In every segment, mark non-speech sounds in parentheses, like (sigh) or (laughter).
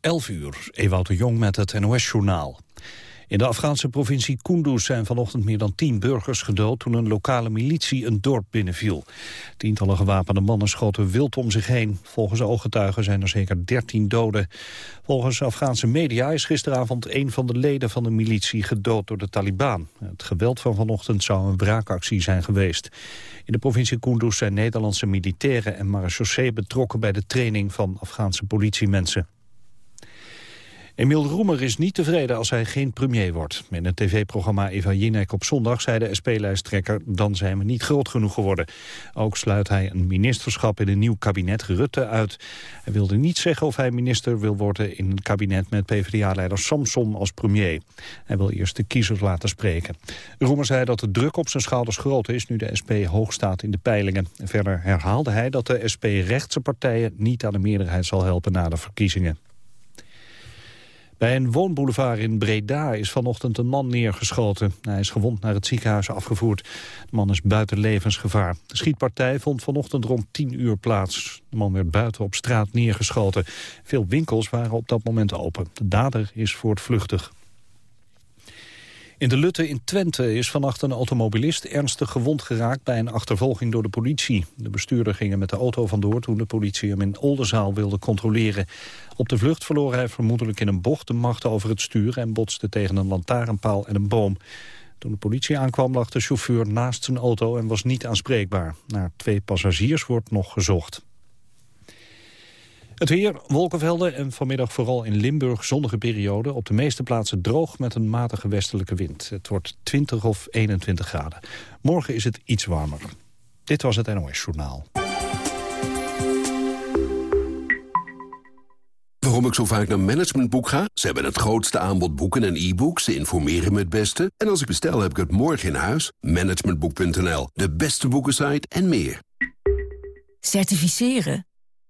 11 uur, Ewout de Jong met het NOS-journaal. In de Afghaanse provincie Kunduz zijn vanochtend meer dan tien burgers gedood toen een lokale militie een dorp binnenviel. Tientallen gewapende mannen schoten wild om zich heen. Volgens ooggetuigen zijn er zeker dertien doden. Volgens Afghaanse media is gisteravond een van de leden van de militie gedood door de Taliban. Het geweld van vanochtend zou een wraakactie zijn geweest. In de provincie Kunduz zijn Nederlandse militairen en marechaussee betrokken bij de training van Afghaanse politiemensen. Emiel Roemer is niet tevreden als hij geen premier wordt. In het tv-programma Eva Jinek op zondag zei de SP-lijsttrekker... dan zijn we niet groot genoeg geworden. Ook sluit hij een ministerschap in een nieuw kabinet Rutte uit. Hij wilde niet zeggen of hij minister wil worden in een kabinet... met PvdA-leider Samson als premier. Hij wil eerst de kiezers laten spreken. Roemer zei dat de druk op zijn schouders groot is... nu de SP hoog staat in de peilingen. Verder herhaalde hij dat de SP rechtse partijen... niet aan de meerderheid zal helpen na de verkiezingen. Bij een woonboulevard in Breda is vanochtend een man neergeschoten. Hij is gewond naar het ziekenhuis afgevoerd. De man is buiten levensgevaar. De schietpartij vond vanochtend rond 10 uur plaats. De man werd buiten op straat neergeschoten. Veel winkels waren op dat moment open. De dader is voortvluchtig. In de Lutte in Twente is vannacht een automobilist ernstig gewond geraakt bij een achtervolging door de politie. De bestuurder ging er met de auto vandoor toen de politie hem in Oldenzaal wilde controleren. Op de vlucht verloor hij vermoedelijk in een bocht de macht over het stuur en botste tegen een lantaarnpaal en een boom. Toen de politie aankwam lag de chauffeur naast zijn auto en was niet aanspreekbaar. Naar twee passagiers wordt nog gezocht. Het weer, wolkenvelden en vanmiddag vooral in Limburg zonnige periode. Op de meeste plaatsen droog met een matige westelijke wind. Het wordt 20 of 21 graden. Morgen is het iets warmer. Dit was het NOS Journaal. Waarom ik zo vaak naar Managementboek ga? Ze hebben het grootste aanbod boeken en e-books. Ze informeren me het beste. En als ik bestel, heb ik het morgen in huis. Managementboek.nl, de beste boekensite en meer. Certificeren?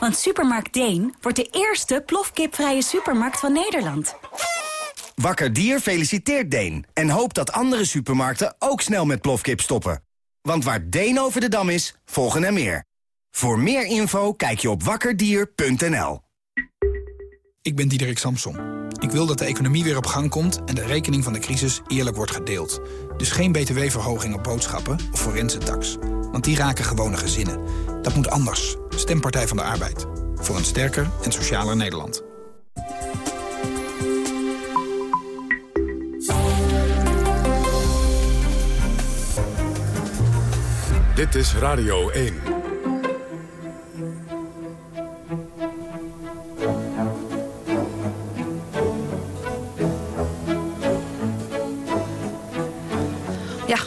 Want Supermarkt Deen wordt de eerste plofkipvrije supermarkt van Nederland. Wakker Dier feliciteert Deen en hoopt dat andere supermarkten ook snel met plofkip stoppen. Want waar Deen over de dam is, volgen er meer. Voor meer info kijk je op wakkerdier.nl. Ik ben Diederik Samson. Ik wil dat de economie weer op gang komt en de rekening van de crisis eerlijk wordt gedeeld. Dus geen btw-verhoging op boodschappen of forense tax. Want die raken gewone gezinnen. Dat moet anders. Stempartij van de Arbeid. Voor een sterker en socialer Nederland. Dit is Radio 1. Ja,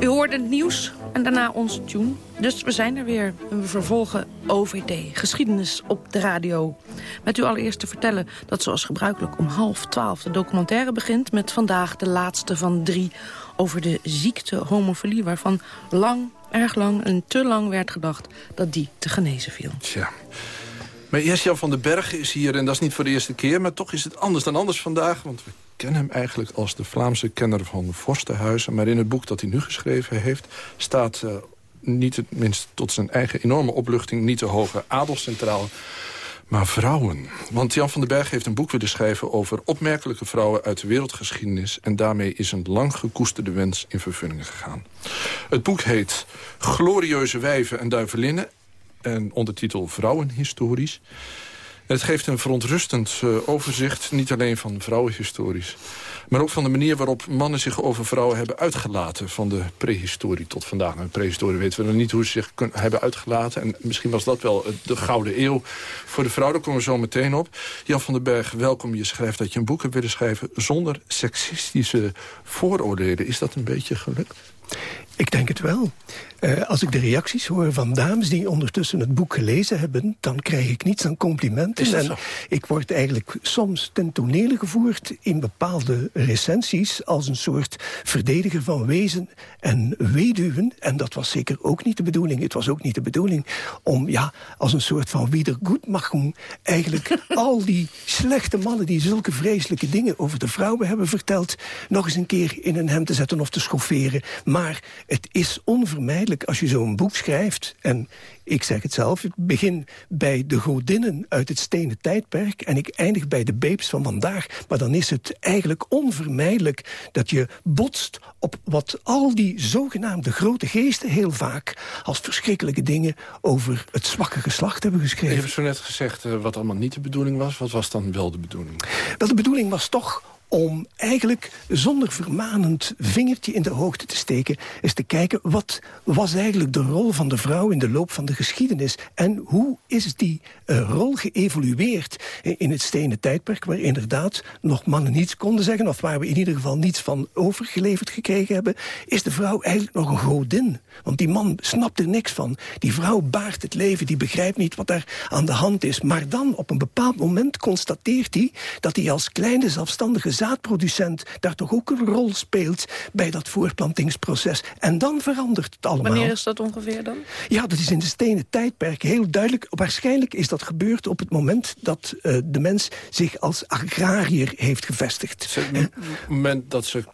u hoorde het nieuws en daarna ons tune. Dus we zijn er weer. En we vervolgen OVD, geschiedenis op de radio. Met u allereerst te vertellen dat zoals gebruikelijk om half twaalf de documentaire begint... met vandaag de laatste van drie over de ziekte homofilie... waarvan lang, erg lang en te lang werd gedacht dat die te genezen viel. Tja. Maar eerst Jan van den Berg is hier en dat is niet voor de eerste keer... maar toch is het anders dan anders vandaag, want we kennen hem eigenlijk als de Vlaamse kenner van vorstenhuizen. Maar in het boek dat hij nu geschreven heeft... staat uh, niet het minst tot zijn eigen enorme opluchting... niet de hoge adel centraal, maar vrouwen. Want Jan van den Berg heeft een boek willen schrijven... over opmerkelijke vrouwen uit de wereldgeschiedenis... en daarmee is een lang gekoesterde wens in vervulling gegaan. Het boek heet Glorieuze wijven en duivelinnen... en ondertitel Vrouwenhistorisch... Het geeft een verontrustend uh, overzicht, niet alleen van vrouwenhistorisch... maar ook van de manier waarop mannen zich over vrouwen hebben uitgelaten... van de prehistorie tot vandaag. Nou, prehistorie weten we nog niet hoe ze zich kunnen, hebben uitgelaten. En misschien was dat wel de gouden eeuw voor de vrouw. Daar komen we zo meteen op. Jan van den Berg, welkom. Je schrijft dat je een boek hebt willen schrijven... zonder seksistische vooroordelen. Is dat een beetje gelukt? Ik denk het wel. Uh, als ik de reacties hoor van dames die ondertussen het boek gelezen hebben... dan krijg ik niets dan complimenten. En ik word eigenlijk soms ten tonele gevoerd in bepaalde recensies... als een soort verdediger van wezen en weduwen. En dat was zeker ook niet de bedoeling. Het was ook niet de bedoeling om ja, als een soort van wiedergoedmachung... eigenlijk (laughs) al die slechte mannen die zulke vreselijke dingen over de vrouwen hebben verteld... nog eens een keer in een hemd te zetten of te schofferen. Maar het is onvermijdelijk als je zo'n boek schrijft... en ik zeg het zelf, ik begin bij de godinnen uit het stenen tijdperk... en ik eindig bij de babes van vandaag. Maar dan is het eigenlijk onvermijdelijk dat je botst op wat al die zogenaamde grote geesten... heel vaak als verschrikkelijke dingen over het zwakke geslacht hebben geschreven. Je hebt zo net gezegd uh, wat allemaal niet de bedoeling was. Wat was dan wel de bedoeling? Wel, de bedoeling was toch om eigenlijk zonder vermanend vingertje in de hoogte te steken... is te kijken wat was eigenlijk de rol van de vrouw in de loop van de geschiedenis... en hoe is die uh, rol geëvolueerd in het stenen tijdperk... waar inderdaad nog mannen niets konden zeggen... of waar we in ieder geval niets van overgeleverd gekregen hebben... is de vrouw eigenlijk nog een godin. Want die man snapt er niks van. Die vrouw baart het leven, die begrijpt niet wat er aan de hand is. Maar dan op een bepaald moment constateert hij... dat hij als kleine zelfstandige zaadproducent daar toch ook een rol speelt bij dat voortplantingsproces. En dan verandert het allemaal. Wanneer is dat ongeveer dan? Ja, dat is in de stenen tijdperk heel duidelijk. Waarschijnlijk is dat gebeurd op het moment dat uh, de mens zich als agrariër heeft gevestigd. Het moment dat ze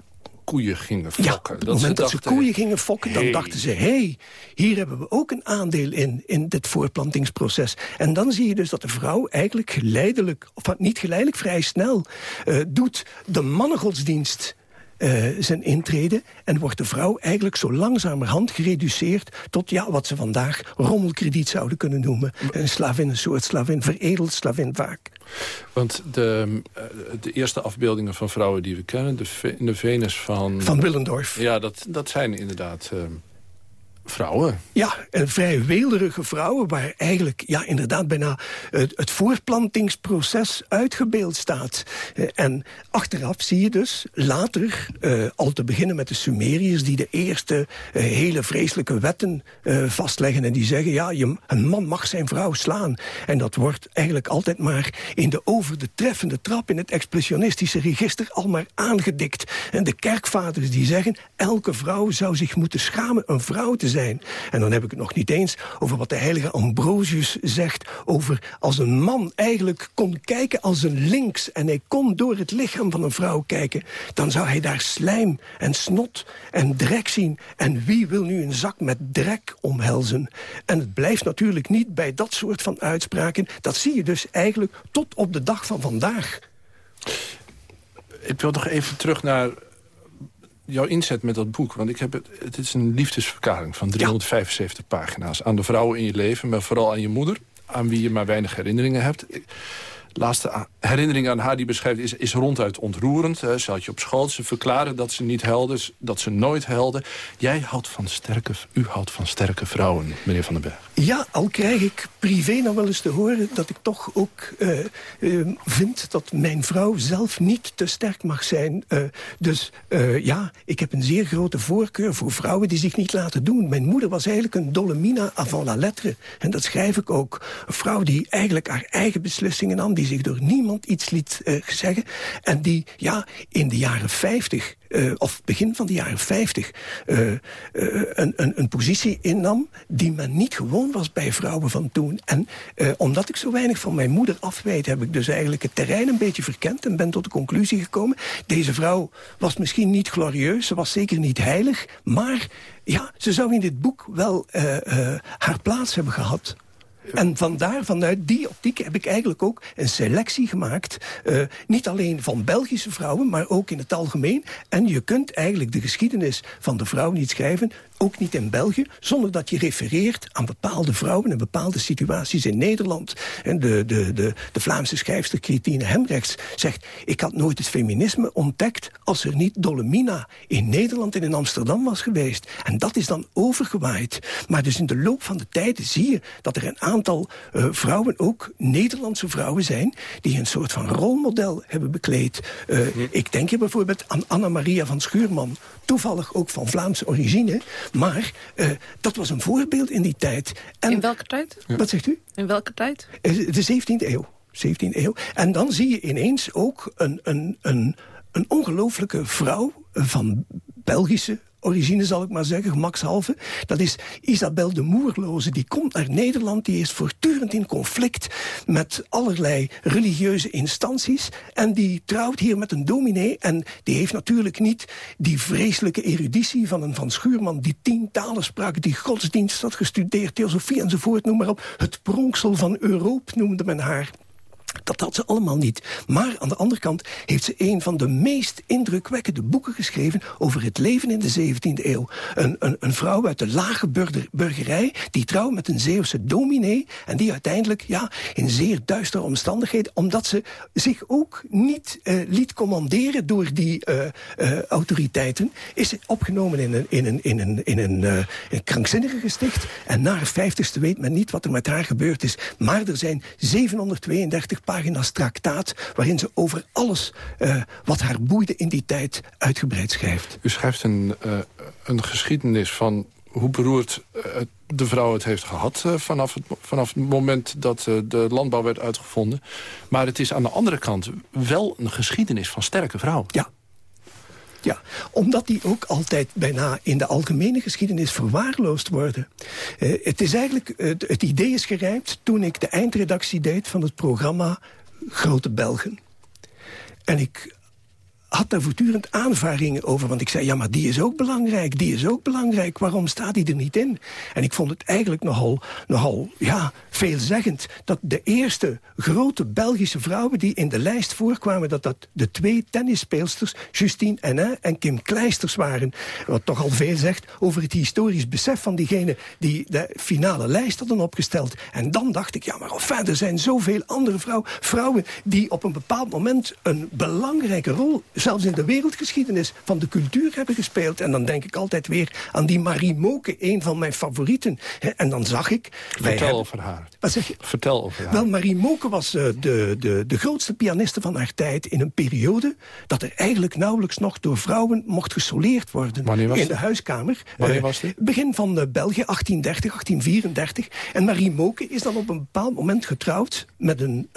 koeien gingen fokken. Ja, op het moment dat ze, koeien gingen fokken, dan dachten ze... hé, hey, hier hebben we ook een aandeel in, in dit voortplantingsproces. En dan zie je dus dat de vrouw eigenlijk geleidelijk... of niet geleidelijk, vrij snel... Uh, doet de mannengodsdienst uh, zijn intrede... en wordt de vrouw eigenlijk zo langzamerhand gereduceerd... tot ja, wat ze vandaag rommelkrediet zouden kunnen noemen. Een slavin, een soort slavin, veredeld slavin vaak. Want de, eh, de eerste afbeeldingen van vrouwen die we kennen... de, de Venus van... Van Willendorf. Ja, dat, dat zijn inderdaad... Uh, vrouwen. Ja, en vrij weelderige vrouwen... waar eigenlijk ja, inderdaad bijna het, het voortplantingsproces uitgebeeld staat. Eh, en achteraf zie je dus later, uh, al te beginnen met de Sumeriërs... die de eerste hele vreselijke wetten vastleggen... en die zeggen, ja, een man mag zijn vrouw slaan. En dat wordt eigenlijk altijd maar in de over de treffende trap... in het expressionistische register al maar aangedikt. En de kerkvaders die zeggen... elke vrouw zou zich moeten schamen een vrouw te zijn. En dan heb ik het nog niet eens over wat de heilige Ambrosius zegt... over als een man eigenlijk kon kijken als een links... en hij kon door het lichaam van een vrouw kijken... dan zou hij daar slijm en snot en drek zien. En wie wil nu een zak met drek omhelzen? En het blijft natuurlijk niet bij dat soort van uitspraken. Dat zie je dus eigenlijk tot op de dag van vandaag. Ik wil nog even terug naar jouw inzet met dat boek. Want ik heb het, het is een liefdesverklaring van 375 pagina's. Aan de vrouwen in je leven, maar vooral aan je moeder. Aan wie je maar weinig herinneringen hebt laatste herinnering aan haar die beschrijft is, is ronduit ontroerend. Ze had je op school, ze verklaren dat ze niet helden, dat ze nooit helden. Jij houdt van sterke, u houdt van sterke vrouwen, meneer Van den Berg. Ja, al krijg ik privé nog wel eens te horen dat ik toch ook uh, vind dat mijn vrouw zelf niet te sterk mag zijn. Uh, dus ja, ik heb een zeer grote voorkeur voor vrouwen die zich niet laten doen. Mijn moeder was eigenlijk een dolomina avant la lettre. En dat schrijf ik ook. Een vrouw die eigenlijk haar eigen beslissingen nam, die zich door niemand iets liet uh, zeggen. En die ja, in de jaren 50 uh, of begin van de jaren 50 uh, uh, een, een, een, positie innam die men niet gewoon was bij vrouwen van toen. En omdat ik zo weinig van mijn moeder afweet, heb ik dus eigenlijk het terrein een beetje verkend en ben tot de conclusie gekomen. Deze vrouw was misschien niet glorieus, ze was zeker niet heilig, maar ja, ze zou in dit boek wel haar plaats hebben gehad. En vandaar, vanuit die optiek heb ik eigenlijk ook een selectie gemaakt. Uh, niet alleen van Belgische vrouwen, maar ook in het algemeen. En je kunt eigenlijk de geschiedenis van de vrouw niet schrijven ook niet in België, zonder dat je refereert aan bepaalde vrouwen en bepaalde situaties in Nederland. En de, de, de, de Vlaamse schrijfster Christine Hendricks zegt... ik had nooit het feminisme ontdekt als er niet Dolomina in Nederland en in Amsterdam was geweest. En dat is dan overgewaaid. Maar dus in de loop van de tijd zie je dat er een aantal uh, vrouwen, ook Nederlandse vrouwen zijn... die een soort van rolmodel hebben bekleed. Uh, ik denk hier bijvoorbeeld aan Anna Maria van Schuurman, toevallig ook van Vlaamse origine... Maar uh, dat was een voorbeeld in die tijd. En, in welke tijd? Wat zegt u? In welke tijd? de 17e eeuw. 17e eeuw. En dan zie je ineens ook een, een, een, een ongelooflijke vrouw van Belgische origine zal ik maar zeggen, gemakshalve. Dat is Isabel de Moerloze. Die komt naar Nederland, die is voortdurend in conflict met allerlei religieuze instanties. En die trouwt hier met een dominee. En die heeft natuurlijk niet die vreselijke eruditie van een Van Schuurman... die tien talen sprak, die godsdienst had gestudeerd, theosofie enzovoort, noem maar op. Het pronksel van Europa noemde men haar. Dat had ze allemaal niet. Maar aan de andere kant heeft ze een van de meest indrukwekkende boeken geschreven... over het leven in de 17e eeuw. Een, een, een vrouw uit de lage burgerij... die trouwt met een Zeeuwse dominee... en die uiteindelijk ja, in zeer duistere omstandigheden... omdat ze zich ook niet uh, liet commanderen door die uh, uh, autoriteiten... is ze opgenomen in een, in een, in een, in een, een krankzinnige gesticht. En na haar vijftigste weet men niet wat er met haar gebeurd is. Maar er zijn 732 pagina's traktaat... waarin ze over alles uh, wat haar boeide in die tijd uitgebreid schrijft. U schrijft een, uh, een geschiedenis van hoe beroerd uh, de vrouw het heeft gehad... vanaf, het, vanaf het moment dat de landbouw werd uitgevonden. Maar het is aan de andere kant wel een geschiedenis van sterke vrouwen. Ja, ja, omdat die ook altijd bijna in de algemene geschiedenis verwaarloosd worden. Uh, het is eigenlijk, uh, het idee is gerijpt toen ik de eindredactie deed van het programma Grote Belgen. En ik had daar voortdurend aanvaringen over. Want ik zei, ja, maar die is ook belangrijk, die is ook belangrijk. Waarom staat die er niet in? En ik vond het eigenlijk nogal, nogal ja, veelzeggend... dat de eerste grote Belgische vrouwen die in de lijst voorkwamen... dat dat de twee tennisspeelsters, Justine Henin en Kim Kleisters waren. Wat toch al veel zegt over het historisch besef van diegenen... die de finale lijst hadden opgesteld. En dan dacht ik, ja, maar enfin, er zijn zoveel andere vrouwen... vrouwen die op een bepaald moment een belangrijke rol zelfs in de wereldgeschiedenis van de cultuur hebben gespeeld. En dan denk ik altijd weer aan die Marie Moke, een van mijn favorieten. En dan zag ik... Vertel over haar. Wat zeg je? Vertel over haar. Wel, Marie Moke was uh, de, de, de grootste pianiste van haar tijd in een periode dat er eigenlijk nauwelijks nog door vrouwen mocht gesoleerd worden. Wanneer was in de huiskamer. Wanneer uh, was dit? Begin van uh, België, 1830, 1834. En Marie Moke is dan op een bepaald moment getrouwd met een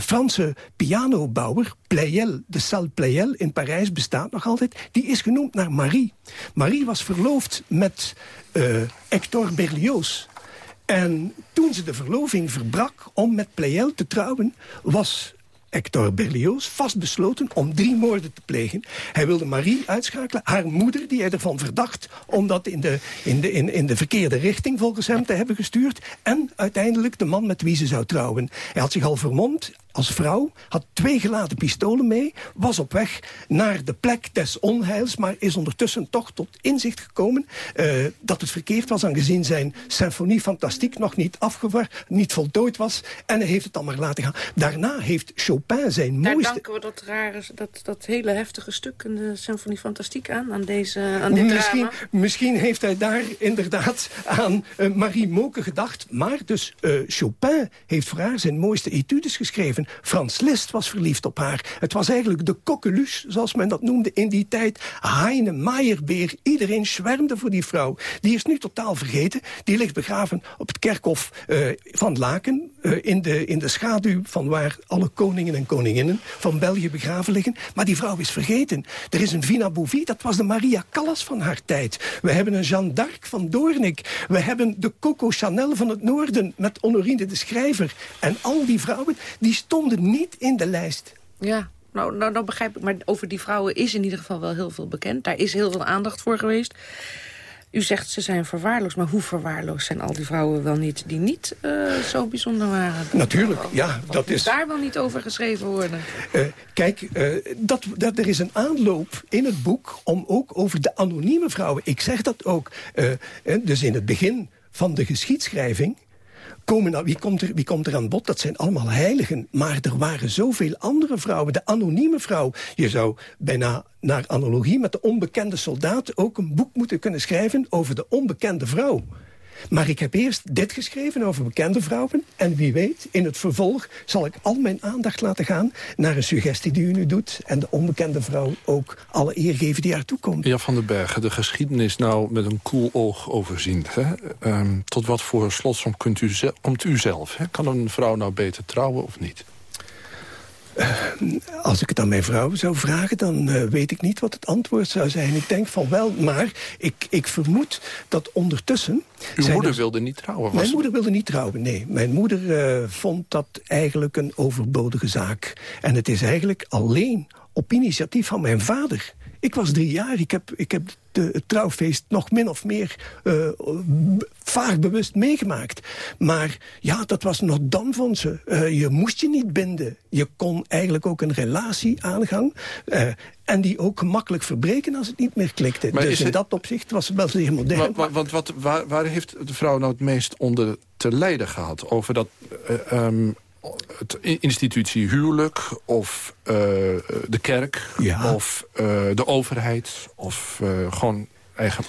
Franse pianobouwer, Pleyel, de Salle Pleyel in Parijs bestaat nog altijd. Die is genoemd naar Marie. Marie was verloofd met uh, Hector Berlioz. En toen ze de verloving verbrak om met Pleyel te trouwen... was Hector Berlioz vastbesloten om drie moorden te plegen. Hij wilde Marie uitschakelen, haar moeder, die hij ervan verdacht... om dat in de, in, de, in, in de verkeerde richting volgens hem te hebben gestuurd... en uiteindelijk de man met wie ze zou trouwen. Hij had zich al vermomd als vrouw, had twee geladen pistolen mee... was op weg naar de plek des onheils... maar is ondertussen toch tot inzicht gekomen... Uh, dat het verkeerd was, aangezien zijn symfonie fantastiek... nog niet afgewaard, niet voltooid was. En hij heeft het dan maar laten gaan. Daarna heeft Chopin zijn Daar mooiste... danken we dat, rare, dat, dat hele heftige stuk... in de symfonie fantastiek aan, aan, deze, aan dit misschien, drama. Misschien heeft hij daar inderdaad aan uh, Marie Moke gedacht. Maar dus uh, Chopin heeft voor haar zijn mooiste etudes geschreven... Frans Liszt was verliefd op haar. Het was eigenlijk de kokkelus, zoals men dat noemde in die tijd. Heine, Meyerbeer, iedereen zwermde voor die vrouw. Die is nu totaal vergeten. Die ligt begraven op het kerkhof uh, van Laken... Uh, in, de, in de schaduw van waar alle koningen en koninginnen van België begraven liggen. Maar die vrouw is vergeten. Er is een Vina Bouvie, dat was de Maria Callas van haar tijd. We hebben een Jeanne d'Arc van Doornik. We hebben de Coco Chanel van het Noorden met Honorine de Schrijver. En al die vrouwen, die stonden niet in de lijst. Ja, nou, nou, nou begrijp ik. Maar over die vrouwen is in ieder geval wel heel veel bekend. Daar is heel veel aandacht voor geweest. U zegt ze zijn verwaarloosd, maar hoe verwaarloosd zijn al die vrouwen wel niet... die niet uh, zo bijzonder waren? Natuurlijk, ja. Dat is... daar wel niet over geschreven worden? Uh, kijk, uh, dat, dat, er is een aanloop in het boek om ook over de anonieme vrouwen... ik zeg dat ook, dus in het begin van de geschiedschrijving komen, wie, komt er, wie komt er aan bod? Dat zijn allemaal heiligen. Maar er waren zoveel andere vrouwen. De anonieme vrouw. Je zou bijna naar analogie met de onbekende soldaat... ook een boek moeten kunnen schrijven over de onbekende vrouw. Maar ik heb eerst dit geschreven over bekende vrouwen. En wie weet, in het vervolg zal ik al mijn aandacht laten gaan... naar een suggestie die u nu doet. En de onbekende vrouw ook alle eer geven die haar toekomt. Ja, Van den Bergen, de geschiedenis nou met een koel oog overziend. Hè? Ehm, tot wat voor slotsom kunt u komt u zelf? Hè? Kan een vrouw nou beter trouwen of niet? Als ik het aan mijn vrouw zou vragen, dan uh, weet ik niet wat het antwoord zou zijn. Ik denk van wel, maar ik, ik vermoed dat ondertussen... Uw moeder er... wilde niet trouwen? Mijn moeder wilde niet trouwen, nee. Mijn moeder uh, vond dat eigenlijk een overbodige zaak. En het is eigenlijk alleen op initiatief van mijn vader ik was drie jaar. Ik heb, ik heb de, het trouwfeest nog min of meer uh, vaag bewust meegemaakt. Maar ja, dat was nog dan van ze. Uh, je moest je niet binden. Je kon eigenlijk ook een relatie aangaan. Uh, en die ook gemakkelijk verbreken als het niet meer klikte. Maar dus in het... dat opzicht was het wel zeer modern. Want, want wat, waar, waar, heeft de vrouw nou het meest onder te lijden gehad? Over dat... Um, het institutie huwelijk of uh, de kerk ja. of uh, de overheid of uh, gewoon eigen...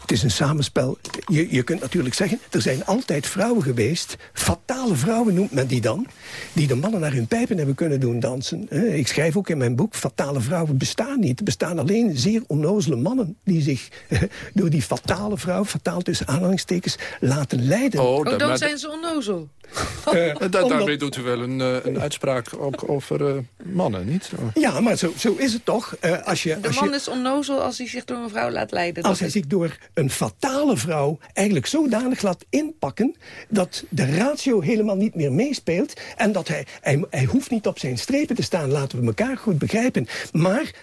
Het is een samenspel. Je, je kunt natuurlijk zeggen, er zijn altijd vrouwen geweest... fatale vrouwen noemt men die dan... die de mannen naar hun pijpen hebben kunnen doen dansen. Ik schrijf ook in mijn boek, fatale vrouwen bestaan niet. Er bestaan alleen zeer onnozele mannen... die zich (laughs) door die fatale vrouw, fataal tussen aanhalingstekens, laten leiden. Oh, oh dan zijn ze onnozel. Uh, (laughs) da daarmee doet u wel een, uh, een uitspraak ook over uh, mannen, niet? Ja, maar zo, zo is het toch. als je, de als man je, is onnozel als hij zich door een vrouw laat leiden. Als hij is... zich door een fatale vrouw eigenlijk zodanig laat inpakken... dat de ratio helemaal niet meer meespeelt... en dat hij, hij, hij hoeft niet op zijn strepen te staan. Laten we elkaar goed begrijpen. Maar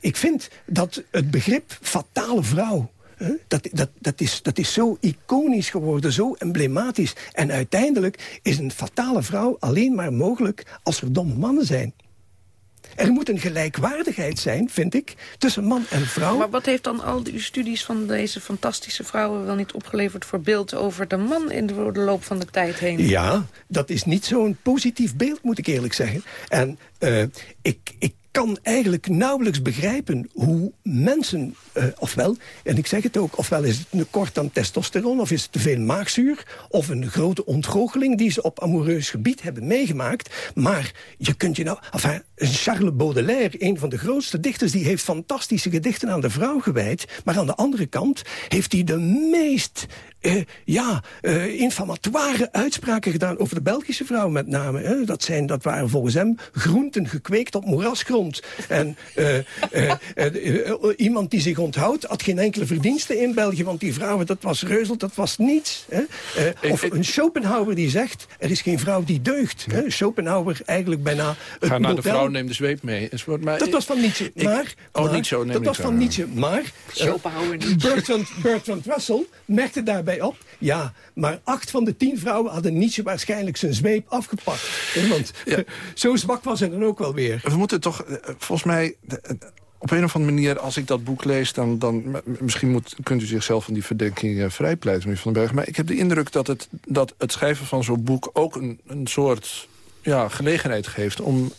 ik vind dat het begrip fatale vrouw... Dat, dat, dat, is, dat is zo iconisch geworden, zo emblematisch. En uiteindelijk is een fatale vrouw alleen maar mogelijk als er domme mannen zijn. Er moet een gelijkwaardigheid zijn, vind ik, tussen man en vrouw. Maar wat heeft dan al die studies van deze fantastische vrouwen... wel niet opgeleverd voor beeld over de man in de, de loop van de tijd heen? Ja, dat is niet zo'n positief beeld, moet ik eerlijk zeggen. En uh, ik, ik kan eigenlijk nauwelijks begrijpen hoe mensen, uh, ofwel, en ik zeg het ook... ofwel is het een kort aan testosteron, of is het te veel maagzuur... of een grote ontgoocheling die ze op amoureus gebied hebben meegemaakt. Maar je kunt je nou... Charles Baudelaire, een van de grootste dichters... die heeft fantastische gedichten aan de vrouw gewijd. Maar aan de andere kant heeft hij de meest uh, ja, uh, infammatoire uitspraken gedaan over de Belgische vrouw met name. Hè. Dat, zijn, dat waren volgens hem groenten gekweekt op moerasgrond. En uh, iemand die zich onthoudt had geen enkele verdienste in België, want die vrouwen, dat was reuzel, dat was niets. Hè. of een Schopenhauer die zegt, er is geen vrouw die deugt. Hè. Schopenhauer eigenlijk bijna het Ga naar de vrouw, neem de zweep mee. Maar, dat was van Nietzsche, maar... oh, maar, niet zo, neem Dat was van Nietzsche, maar... Schopenhauer niet. Bertrand, Bertrand Russell merkte daarbij op. Ja, maar acht van de tien vrouwen hadden Nietzsche waarschijnlijk zijn zweep afgepakt. Want ja. (laughs) zo zwak was hij dan ook wel weer. We moeten toch, volgens mij... Op een of andere manier, als ik dat boek lees... dan, dan misschien moet, kunt u zichzelf van die verdenking uh, vrijpleiten, meneer Van den Berg. Maar ik heb de indruk dat het, dat het schrijven van zo'n boek... ook een, een soort ja, gelegenheid geeft om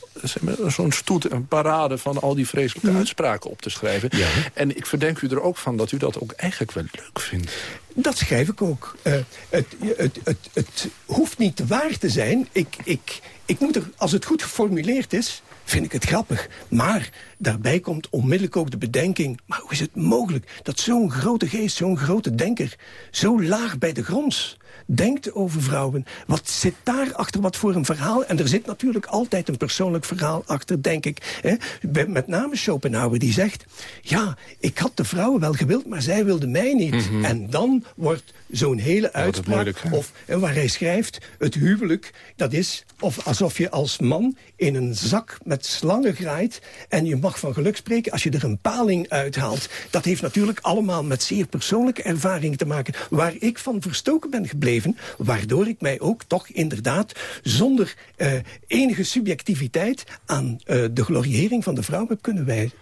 zo'n stoet, een parade van al die vreselijke uitspraken op te schrijven. Ja. En ik verdenk u er ook van dat u dat ook eigenlijk wel leuk vindt. Dat schrijf ik ook. Uh, het, het, het, het hoeft niet waar te zijn. Ik, ik, ik moet er, als het goed geformuleerd is, vind ik het grappig. Maar daarbij komt onmiddellijk ook de bedenking... maar hoe is het mogelijk dat zo'n grote geest, zo'n grote denker... zo laag bij de grond denkt over vrouwen. Wat zit daar achter wat voor een verhaal? En er zit natuurlijk altijd een persoonlijk verhaal achter, denk ik. Hè? Met name Schopenhauer die zegt... ja, ik had de vrouwen wel gewild, maar zij wilden mij niet. Mm -hmm. En dan wordt zo'n hele uitspraak... Of waar hij schrijft, het huwelijk, dat is of alsof je als man in een zak met slangen graait... en je mag van geluk spreken als je er een paling uithaalt. Dat heeft natuurlijk allemaal met zeer persoonlijke ervaring te maken... waar ik van verstoken ben gebleven... waardoor ik mij ook toch inderdaad zonder uh, enige subjectiviteit... aan uh, de gloriëring van de vrouw heb kunnen wijzen.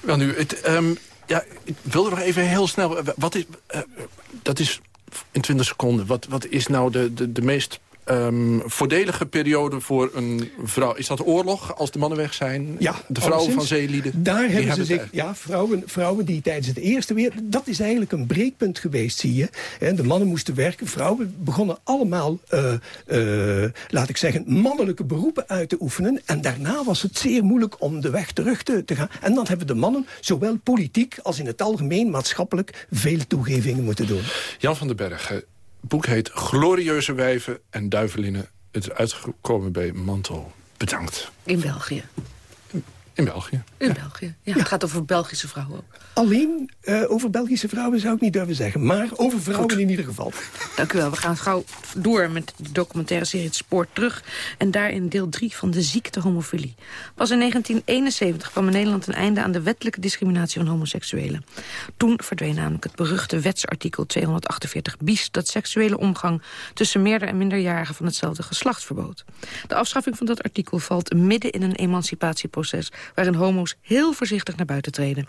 Wel nu, het, um, ja, ik wilde nog even heel snel... Wat is, dat is in 20 seconden. Wat, wat is nou de, de, de meest um, voordelige periode voor een vrouw. Is dat oorlog als de mannen weg zijn? Ja, de vrouwen van zeelieden? Daar hebben ze zich, ja, vrouwen, vrouwen die tijdens het Eerste Weer... dat is eigenlijk een breekpunt geweest, zie je. De mannen moesten werken, vrouwen begonnen allemaal... Uh, uh, laat ik zeggen, mannelijke beroepen uit te oefenen. En daarna was het zeer moeilijk om de weg terug te, te gaan. En dan hebben de mannen, zowel politiek als in het algemeen maatschappelijk... veel toegevingen moeten doen. Jan van den Berg, het boek heet Glorieuze Wijven en Duivelinnen. Het is uitgekomen bij Mantel. Bedankt. In België. In België. In België, ja, Het gaat over Belgische vrouwen ook. Alleen uh, over Belgische vrouwen zou ik niet durven zeggen. Maar over vrouwen in ieder geval. Dank u wel. We gaan gauw door met de documentaire serie Het Spoor Terug. En daarin deel 3 van de ziekte homofilie. Pas in 1971 kwam in Nederland een einde aan de wettelijke discriminatie van homoseksuelen. Toen verdween namelijk het beruchte wetsartikel 248 bis... dat seksuele omgang tussen meerder- en minderjarigen van hetzelfde geslacht verbood. De afschaffing van dat artikel valt midden in een emancipatieproces waarin homo's heel voorzichtig naar buiten treden.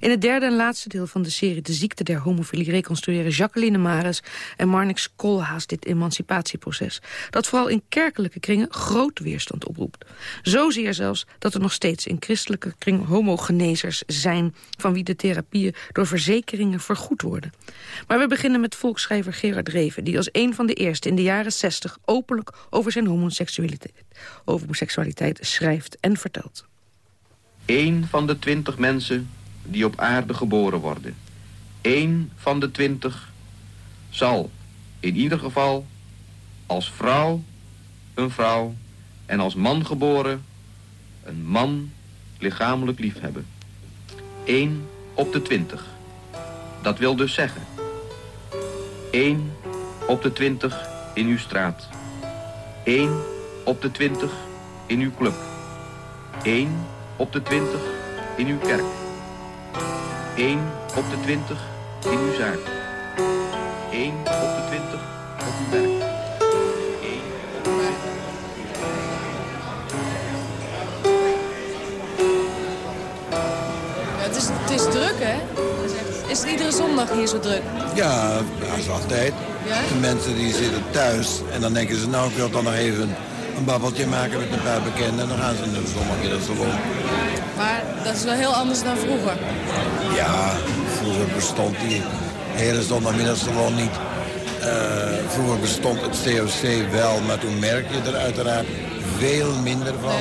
In het derde en laatste deel van de serie De ziekte der homofilie... reconstrueren Jacqueline Maris en Marnix Koolhaas dit emancipatieproces... dat vooral in kerkelijke kringen grote weerstand oproept. Zozeer zelfs dat er nog steeds in christelijke kring homogenezers zijn... van wie de therapieën door verzekeringen vergoed worden. Maar we beginnen met volksschrijver Gerard Reven... die als een van de eerste in de jaren 60 openlijk over zijn homoseksualiteit, homoseksualiteit schrijft en vertelt. Eén van de twintig mensen die op aarde geboren worden. Eén van de twintig zal in ieder geval als vrouw een vrouw en als man geboren een man lichamelijk lief hebben. Eén op de twintig. Dat wil dus zeggen. Eén op de twintig in uw straat. Eén op de twintig in uw club. Eén op de 20 in uw kerk. 1 op de 20 in uw zaak. 1 op de 20 op uw werk. 1 op de 20. Ja, het, is, het is druk, hè? Is het iedere zondag hier zo druk? Ja, dat is altijd. Ja? De mensen die zitten thuis en dan denken ze, nou ik wil dan nog even een babbeltje maken met een paar bekenden. En dan gaan ze in de zondag in de salon. Maar dat is wel heel anders dan vroeger. Ja, vroeger bestond die hele zondagmiddagsalon niet. Uh, vroeger bestond het COC wel, maar toen merk je er uiteraard veel minder van.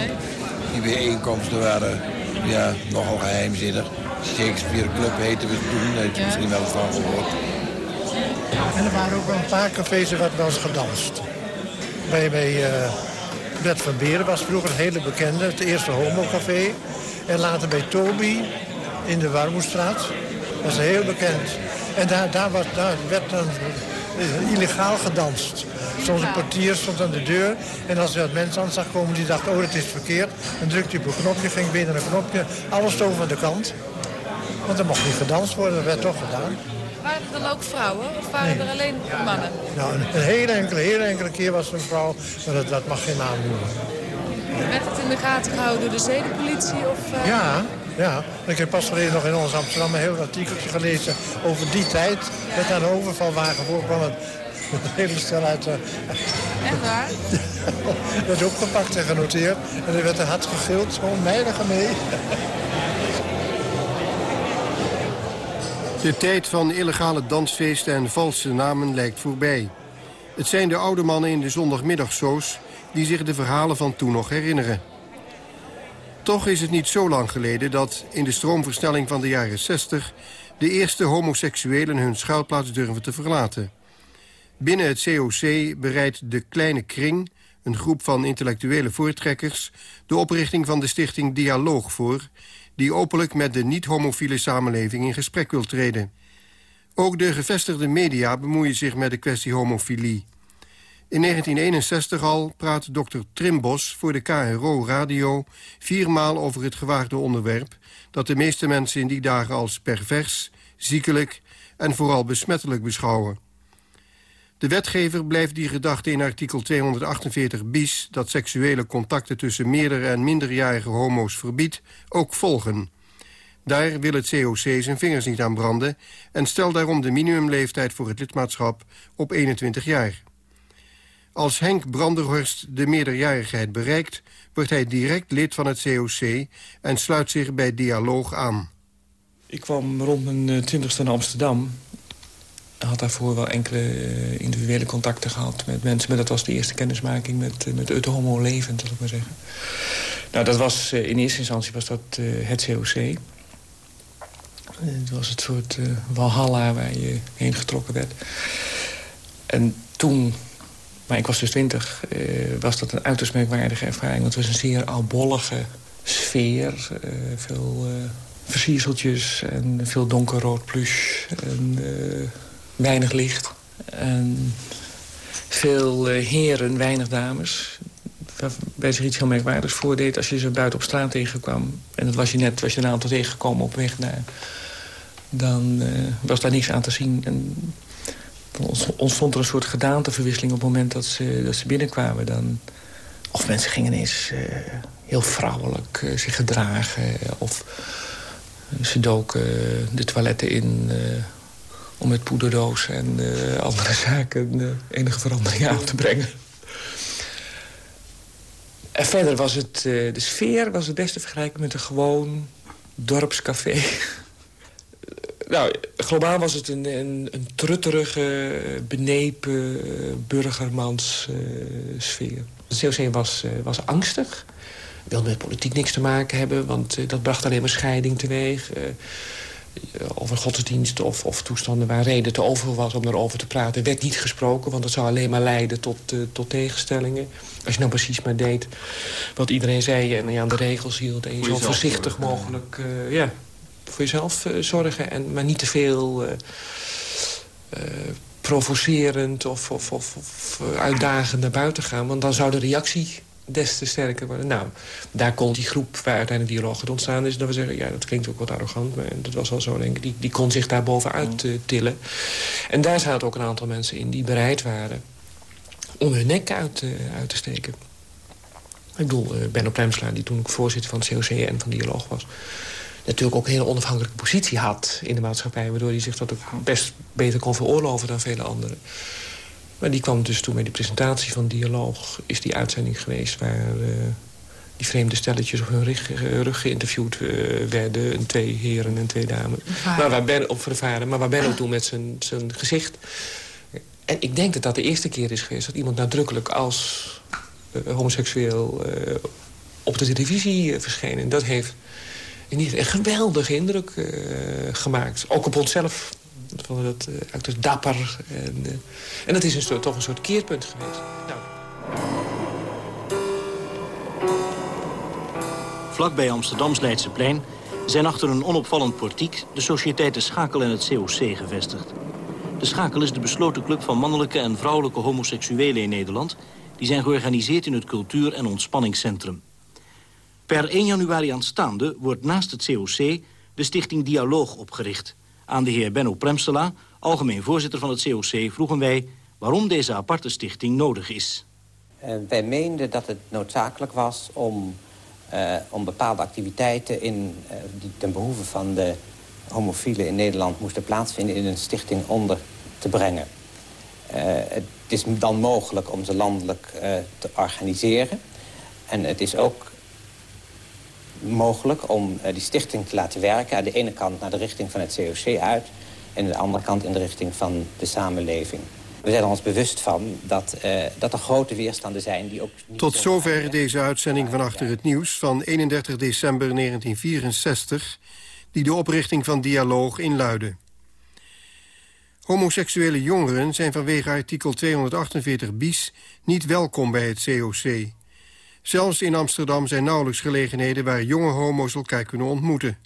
Die bijeenkomsten waren ja, nogal geheimzinnig. Shakespeare Club heette we toen, daar heeft u misschien wel eens van gehoord. En er waren ook wel een paar cafés waar wel eens gedanst. Bij, bij uh, Bert van Beren was vroeger een hele bekende, het eerste homocafé. En later bij Toby in de Warmoestraat. Dat is heel bekend. En daar, daar, was, daar werd dan eh, illegaal gedanst. Soms een portier stond aan de deur. En als hij wat mensen aan zag komen die dacht, oh, dat is verkeerd. Dan drukte hij op een knopje, ging binnen een knopje. Alles stond aan de kant. Want er mocht niet gedanst worden, dat werd toch gedaan. Waren er dan ook vrouwen of waren er alleen mannen? Nou, een, hele, enkele, hele enkele keer was er een vrouw, maar dat, dat mag geen naam noemen. Werd het in de gaten gehouden door de zedenpolitie? Of, uh... Ja, ja. Ik heb pas geleden nog in ons Amsterdam een heel artikeltje gelezen over die tijd. Met een overvalwagen voorkwam het een hele stel uit... Uh... Echt waar? (laughs) werd opgepakt en genoteerd. En er werd er hard gegild, gewoon meilige mee. De tijd van illegale dansfeesten en valse namen lijkt voorbij. Het zijn de oude mannen in de zondagmiddagsoos die zich de verhalen van toen nog herinneren. Toch is het niet zo lang geleden dat in de stroomversnelling van de jaren 60... de eerste homoseksuelen hun schuilplaats durven te verlaten. Binnen het COC bereidt de Kleine Kring, een groep van intellectuele voortrekkers... de oprichting van de stichting Dialoog voor... die openlijk met de niet-homofiele samenleving in gesprek wil treden. Ook de gevestigde media bemoeien zich met de kwestie homofilie... In 1961 al praat dokter Trimbos voor de KRO Radio... viermaal over het gewaagde onderwerp... dat de meeste mensen in die dagen als pervers, ziekelijk... en vooral besmettelijk beschouwen. De wetgever blijft die gedachte in artikel 248 bis... dat seksuele contacten tussen meerdere en minderjarige homo's verbiedt... ook volgen. Daar wil het COC zijn vingers niet aan branden... en stelt daarom de minimumleeftijd voor het lidmaatschap op 21 jaar. Als Henk Branderhorst de meerderjarigheid bereikt... wordt hij direct lid van het COC en sluit zich bij Dialoog aan. Ik kwam rond mijn eh, twintigste in Amsterdam. Had daarvoor wel enkele eh, individuele contacten gehad met mensen... maar dat was de eerste kennismaking met, uh, met het homo levend, zal ik maar zeggen. Nou, dat was, in eerste instantie was dat het COC... Het was het soort walhalla waar je heen getrokken werd. En toen, maar ik was dus twintig, was dat een uiterst merkwaardige ervaring. Want het was een zeer albollige sfeer. Veel versierseltjes en veel donkerrood plush. En weinig licht. En veel heren, weinig dames waarbij zich iets heel merkwaardigs voordeed... als je ze buiten op straat tegenkwam. En dat was je net was je een aantal tegengekomen op weg naar dan uh, was daar niks aan te zien. En dan ontstond er een soort gedaanteverwisseling op het moment dat ze, dat ze binnenkwamen. Dan, of mensen gingen eens uh, heel vrouwelijk zich gedragen. Of ze doken de toiletten in om met poederdoos en andere (laughs) zaken enige verandering aan te brengen. En verder was het, de sfeer was het beste vergelijken met een gewoon dorpscafé (laughs) nou, globaal was het een, een, een trutterige, benepen burgermans sfeer. De COC was, was angstig. Wilde met politiek niks te maken hebben, want dat bracht alleen maar scheiding teweeg. Over godsdienst of, of toestanden waar reden te over was om erover te praten... werd niet gesproken, want dat zou alleen maar leiden tot, tot tegenstellingen. Als je nou precies maar deed wat iedereen zei en je aan de regels hield... en je zo voorzichtig mogelijk... ja, voor jezelf uh, zorgen. En, maar niet te veel provocerend of, of, of, of uitdagend naar buiten gaan. Want dan zou de reactie des te sterker worden. Nou, daar kon die groep waar uiteindelijk dialoog het ontstaan is... dat we zeggen, ja, dat klinkt ook wat arrogant... maar dat was wel zo, denk ik. Die, die kon zich daar bovenuit uh, tillen. En daar zaten ook een aantal mensen in die bereid waren... om hun nek uit, uh, uit te steken. Ik bedoel, uh, Benno Plemsla, die toen voorzitter van het COC en van Dialoog was natuurlijk ook een hele onafhankelijke positie had in de maatschappij... waardoor hij zich dat ook best beter kon veroorloven dan vele anderen. Maar die kwam dus toen bij de presentatie van Dialoog... is die uitzending geweest waar uh, die vreemde stelletjes op hun rug, rug geïnterviewd uh, werden. Twee heren en twee dames. Maar waar ben, op vervaren, maar waar Benno toen met zijn, zijn gezicht... En ik denk dat dat de eerste keer is geweest... dat iemand nadrukkelijk als homoseksueel op de televisie verscheen. En dat heeft in ieder een geweldige indruk gemaakt. Ook op onszelf. We vonden dat uh, dapper. En, uh, en dat is een soort, toch een soort keerpunt geweest. Nou. Vlak bij Amsterdams Leidseplein zijn achter een onopvallend portiek... de sociëteiten Schakel en het COC gevestigd. De Schakel is de besloten club van mannelijke en vrouwelijke homoseksuelen in Nederland... die zijn georganiseerd in het cultuur- en ontspanningscentrum. Per 1 januari aanstaande wordt naast het COC de stichting Dialoog opgericht. Aan de heer Benno Premstela, algemeen voorzitter van het COC, vroegen wij waarom deze aparte stichting nodig is. Uh, wij meenden dat het noodzakelijk was om, uh, om bepaalde activiteiten in, uh, die ten behoeve van de homofielen in Nederland moesten plaatsvinden in een stichting onder te brengen. het is dan mogelijk om ze landelijk te organiseren. En het is ook mogelijk om uh, die stichting te laten werken... aan de ene kant naar de richting van het COC uit... en aan de andere kant in de richting van de samenleving. We zijn er ons bewust van dat, uh, dat er grote weerstanden zijn... die ook Tot zover deze uitzending van Achter het Nieuws van 31 december 1964... die de oprichting van Dialoog inluidde. Homoseksuele jongeren zijn vanwege artikel 248 bis niet welkom bij het COC... Zelfs in Amsterdam zijn nauwelijks gelegenheden... waar jonge homo's elkaar kunnen ontmoeten.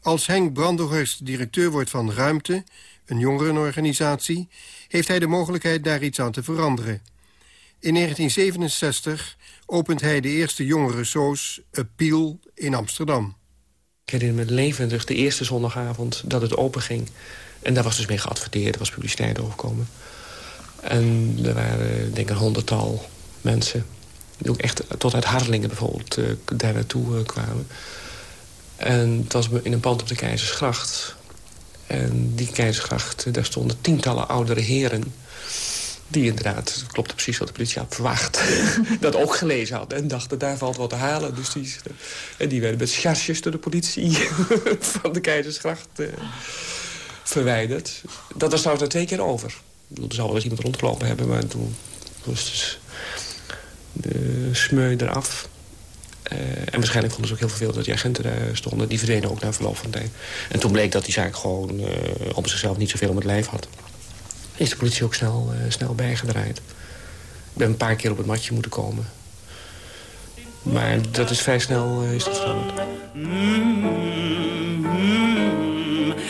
Als Henk Brandohorst directeur wordt van Ruimte, een jongerenorganisatie... heeft hij de mogelijkheid daar iets aan te veranderen. In 1967 opent hij de eerste jongerensoos Appeal in Amsterdam. Ik herinner me levendig de eerste zondagavond dat het open ging. En daar was dus mee geadverteerd, er was publiciteit overkomen. En er waren denk ik een honderdtal mensen die ook echt tot uit Harlingen bijvoorbeeld uh, daar naartoe uh, kwamen. En het was in een pand op de Keizersgracht. En die Keizersgracht, daar stonden tientallen oudere heren... Die inderdaad, klopt precies wat de politie had verwacht. (laughs) dat ook gelezen had en dacht dat daar valt wat te halen. Dus die, en die werden met scharsjes door de politie (laughs) van de Keizersgracht verwijderd. Dat was trouwens twee keer over. Er zal wel eens iemand rondgelopen hebben, maar toen dus de smeu eraf. Uh, en waarschijnlijk vonden ze ook heel veel dat die agenten daar stonden. Die verdwenen ook na verloop van tijd. En toen bleek dat die zaak gewoon uh, op zichzelf niet zoveel om het lijf had. Is de politie ook snel, uh, snel bijgedraaid. Ik ben een paar keer op het matje moeten komen. Maar dat is vrij snel is dat veranderd.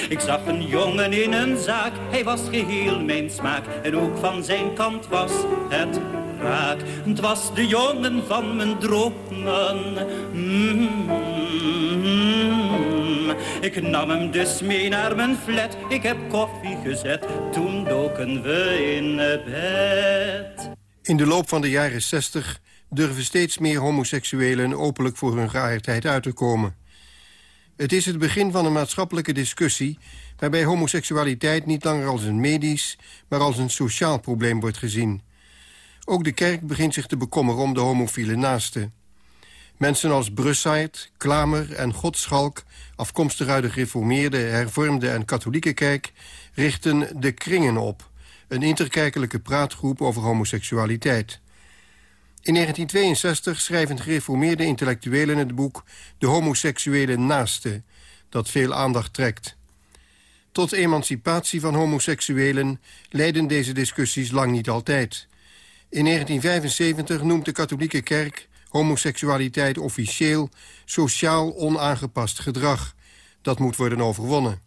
Ik zag een jongen in een zaak, hij was geheel mijn smaak. En ook van zijn kant was het raak. Het was de jongen van mijn dromen. Mm. Ik nam hem dus mee naar mijn flat. Ik heb koffie gezet, toen doken we in bed. In de loop van de jaren 60 durven steeds meer homoseksuelen openlijk voor hun geaardheid uit te komen. Het is het begin van een maatschappelijke discussie... waarbij homoseksualiteit niet langer als een medisch... maar als een sociaal probleem wordt gezien. Ook de kerk begint zich te bekommeren om de homofiele naasten. Mensen als Brussaert, Klamer en Godschalk... afkomstig uit de gereformeerde, hervormde en katholieke kerk... richten de Kringen op, een interkerkelijke praatgroep over homoseksualiteit. In 1962 schrijven gereformeerde intellectuelen het boek... De homoseksuele naaste, dat veel aandacht trekt. Tot emancipatie van homoseksuelen leiden deze discussies lang niet altijd. In 1975 noemt de katholieke kerk homoseksualiteit officieel... sociaal onaangepast gedrag. Dat moet worden overwonnen.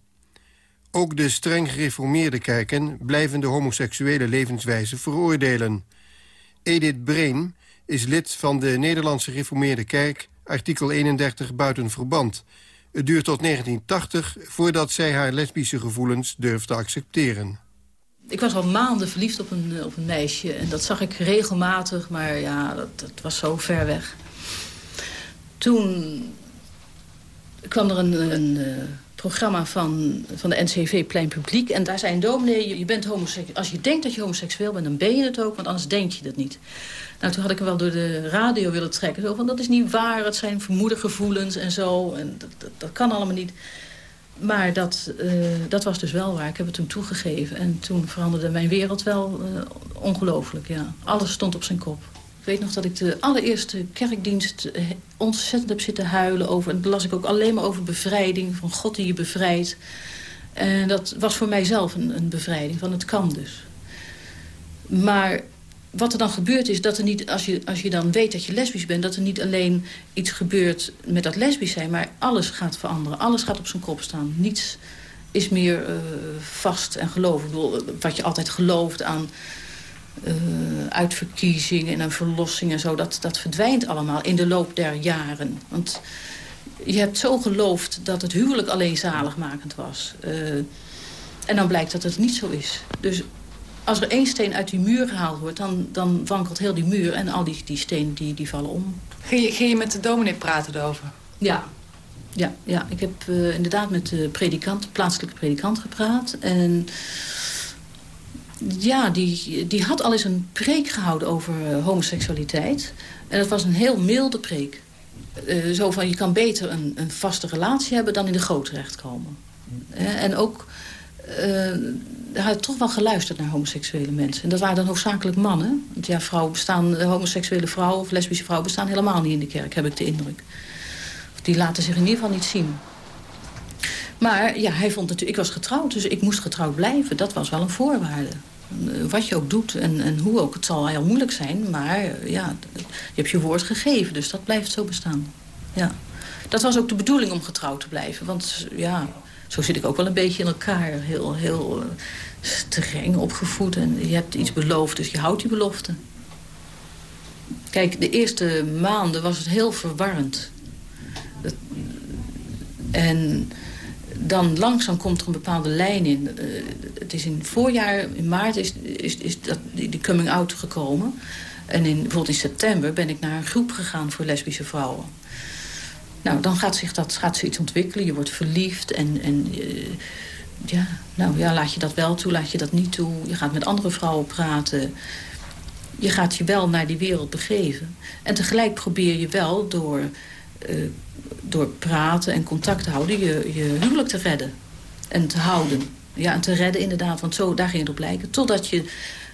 Ook de streng gereformeerde kerken blijven de homoseksuele levenswijze veroordelen. Edith Breem is lid van de Nederlandse Gereformeerde Kerk... artikel 31 buiten verband. Het duurt tot 1980 voordat zij haar lesbische gevoelens durft te accepteren. Ik was al maanden verliefd op een, op een meisje. En dat zag ik regelmatig, maar ja, dat, dat was zo ver weg. Toen kwam er een, een uh, programma van, van de NCV Plein Publiek. En daar zei een dominee, je bent homoseksueel. Als je denkt dat je homoseksueel bent, dan ben je het ook. Want anders denk je dat niet. Nou, toen had ik hem wel door de radio willen trekken. Zo van, dat is niet waar, het zijn vermoede gevoelens en zo. En dat, dat kan allemaal niet. Maar dat, uh, dat was dus wel waar. Ik heb het toen toegegeven. En toen veranderde mijn wereld wel uh, ongelooflijk, ja. Alles stond op zijn kop. Ik weet nog dat ik de allereerste kerkdienst uh, ontzettend heb zitten huilen over. En las ik ook alleen maar over bevrijding. Van God die je bevrijdt. En dat was voor mijzelf een, een bevrijding. Van het kan dus. Maar wat er dan gebeurt is dat er niet, als je, als je dan weet dat je lesbisch bent... dat er niet alleen iets gebeurt met dat lesbisch zijn... maar alles gaat veranderen. Alles gaat op zijn kop staan. Niets is meer uh, vast en geloof. Ik bedoel, wat je altijd gelooft aan uh, uitverkiezingen en een verlossing en zo... Dat, dat verdwijnt allemaal in de loop der jaren. Want je hebt zo geloofd dat het huwelijk alleen zaligmakend was... Uh, en dan blijkt dat het niet zo is. Dus als er één steen uit die muur gehaald wordt, dan, dan wankelt heel die muur en al die, die stenen die, die vallen om. Ging je, ging je met de dominee praten erover? Ja. Ja, ja. ik heb uh, inderdaad met de predikant, de plaatselijke predikant gepraat. En ja, die, die had al eens een preek gehouden over uh, homoseksualiteit. En dat was een heel milde preek. Uh, zo van, je kan beter een, een vaste relatie hebben dan in de goot terechtkomen. en ook had toch wel geluisterd naar homoseksuele mensen. En dat waren dan hoofdzakelijk mannen. Want ja, vrouwen bestaan, homoseksuele vrouwen of lesbische vrouwen bestaan helemaal niet in de kerk, heb ik de indruk. Die laten zich in ieder geval niet zien. Maar ja, hij vond natuurlijk, ik was getrouwd, dus ik moest getrouwd blijven. Dat was wel een voorwaarde. Wat je ook doet en, en hoe ook. Het zal heel moeilijk zijn, maar ja, je hebt je woord gegeven. Dus dat blijft zo bestaan. Ja. Dat was ook de bedoeling om getrouwd te blijven. Want ja, zo zit ik ook wel een beetje in elkaar. Heel, heel uh, streng opgevoed. En je hebt iets beloofd, dus je houdt die belofte. Kijk, de eerste maanden was het heel verwarrend. en dan langzaam komt er een bepaalde lijn in. Uh, het is in het voorjaar, in maart, is, is, is dat, die, die coming out gekomen. En in, bijvoorbeeld in september ben ik naar een groep gegaan voor lesbische vrouwen. Nou, dan gaat zich dat gaat zich iets ontwikkelen. Je wordt verliefd en, en uh, ja, nou ja, laat je dat wel toe, laat je dat niet toe. Je gaat met andere vrouwen praten. Je gaat je wel naar die wereld begeven. En tegelijk probeer je wel door, uh, door praten en contact te houden... Je, je huwelijk te redden en te houden. Ja, en te redden inderdaad, want zo, daar ging het op lijken. Totdat, je,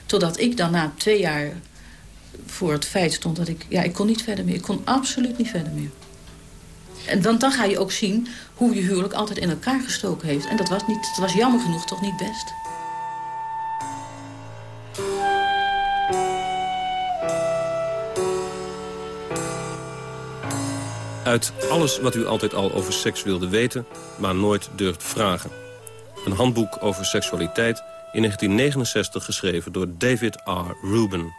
totdat ik dan na twee jaar voor het feit stond dat ik... Ja, ik kon niet verder meer. Ik kon absoluut niet verder meer. En dan, dan ga je ook zien hoe je huwelijk altijd in elkaar gestoken heeft. En dat was, niet, dat was jammer genoeg toch niet best. Uit alles wat u altijd al over seks wilde weten, maar nooit durft vragen. Een handboek over seksualiteit in 1969 geschreven door David R. Rubin.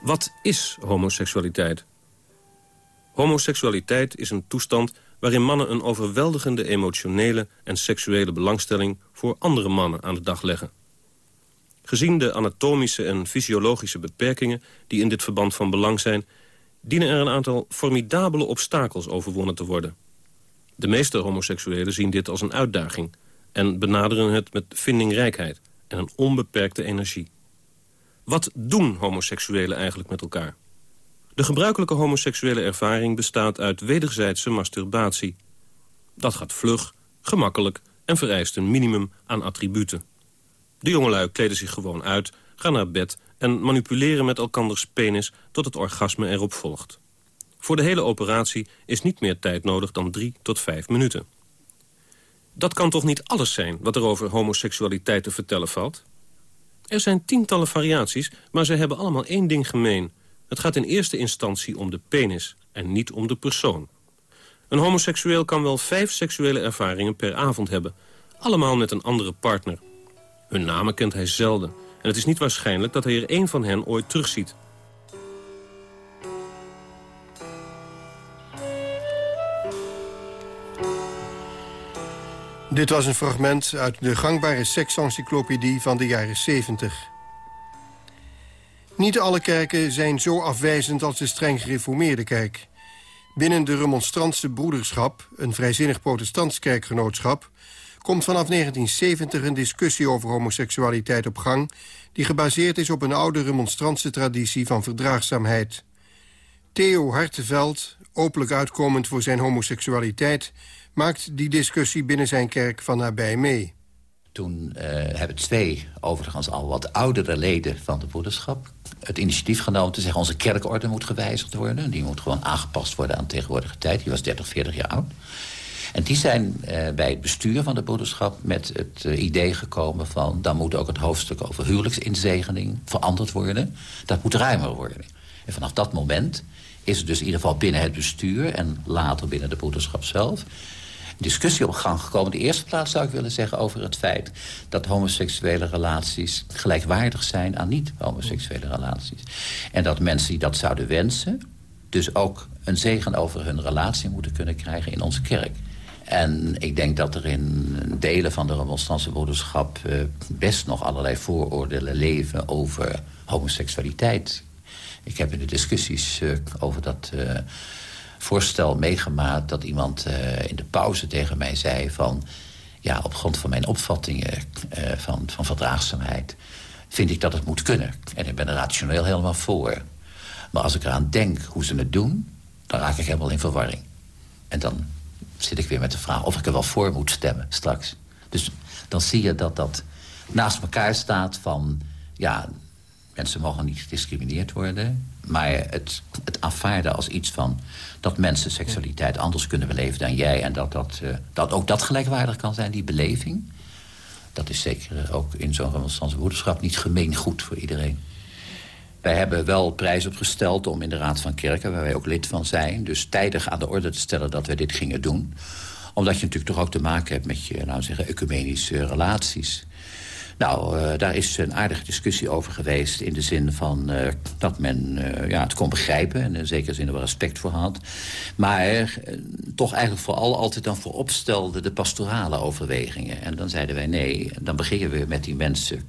Wat is homoseksualiteit? Homoseksualiteit is een toestand waarin mannen een overweldigende emotionele en seksuele belangstelling voor andere mannen aan de dag leggen. Gezien de anatomische en fysiologische beperkingen die in dit verband van belang zijn, dienen er een aantal formidabele obstakels overwonnen te worden. De meeste homoseksuelen zien dit als een uitdaging en benaderen het met vindingrijkheid en een onbeperkte energie. Wat doen homoseksuelen eigenlijk met elkaar? De gebruikelijke homoseksuele ervaring bestaat uit wederzijdse masturbatie. Dat gaat vlug, gemakkelijk en vereist een minimum aan attributen. De jongelui kleden zich gewoon uit, gaan naar bed... en manipuleren met elkanders penis tot het orgasme erop volgt. Voor de hele operatie is niet meer tijd nodig dan drie tot vijf minuten. Dat kan toch niet alles zijn wat er over homoseksualiteit te vertellen valt? Er zijn tientallen variaties, maar ze hebben allemaal één ding gemeen... Het gaat in eerste instantie om de penis en niet om de persoon. Een homoseksueel kan wel vijf seksuele ervaringen per avond hebben. Allemaal met een andere partner. Hun namen kent hij zelden. En het is niet waarschijnlijk dat hij er één van hen ooit terugziet. Dit was een fragment uit de gangbare seksencyclopedie van de jaren 70. Niet alle kerken zijn zo afwijzend als de streng gereformeerde kerk. Binnen de remonstrantse broederschap, een vrijzinnig protestants kerkgenootschap... komt vanaf 1970 een discussie over homoseksualiteit op gang... die gebaseerd is op een oude remonstrantse traditie van verdraagzaamheid. Theo Harteveld, openlijk uitkomend voor zijn homoseksualiteit... maakt die discussie binnen zijn kerk van nabij mee. Toen uh, hebben twee, overigens al wat oudere leden van de broederschap... het initiatief genomen te zeggen... onze kerkorde moet gewijzigd worden. Die moet gewoon aangepast worden aan de tegenwoordige tijd. Die was 30, 40 jaar oud. En die zijn uh, bij het bestuur van de broederschap met het uh, idee gekomen van... dan moet ook het hoofdstuk over huwelijksinzegening veranderd worden. Dat moet ruimer worden. En vanaf dat moment is het dus in ieder geval binnen het bestuur... en later binnen de broederschap zelf discussie op gang gekomen. De eerste plaats zou ik willen zeggen over het feit... dat homoseksuele relaties gelijkwaardig zijn aan niet-homoseksuele relaties. En dat mensen die dat zouden wensen... dus ook een zegen over hun relatie moeten kunnen krijgen in onze kerk. En ik denk dat er in delen van de remonstrantse broederschap... Eh, best nog allerlei vooroordelen leven over homoseksualiteit. Ik heb in de discussies uh, over dat... Voorstel meegemaakt dat iemand uh, in de pauze tegen mij zei van... ja, op grond van mijn opvattingen uh, van, van verdraagzaamheid... vind ik dat het moet kunnen. En ik ben er rationeel helemaal voor. Maar als ik eraan denk hoe ze het doen... dan raak ik helemaal in verwarring. En dan zit ik weer met de vraag of ik er wel voor moet stemmen straks. Dus dan zie je dat dat naast elkaar staat van... ja, mensen mogen niet gediscrimineerd worden... maar het, het als iets van dat mensen seksualiteit anders kunnen beleven dan jij... en dat, dat, uh, dat ook dat gelijkwaardig kan zijn, die beleving... dat is zeker ook in zo'n remonstrantse broederschap niet gemeen goed voor iedereen. Wij hebben wel prijs opgesteld om in de Raad van Kerken... waar wij ook lid van zijn, dus tijdig aan de orde te stellen... dat we dit gingen doen omdat je natuurlijk toch ook te maken hebt met je, nou zeggen, ecumenische relaties. Nou, uh, daar is een aardige discussie over geweest... in de zin van uh, dat men uh, ja, het kon begrijpen... en in zekere zin er wel respect voor had. Maar toch eigenlijk vooral altijd dan voorop stelde... de pastorale overwegingen. En dan zeiden wij nee, dan beginnen we met die mensen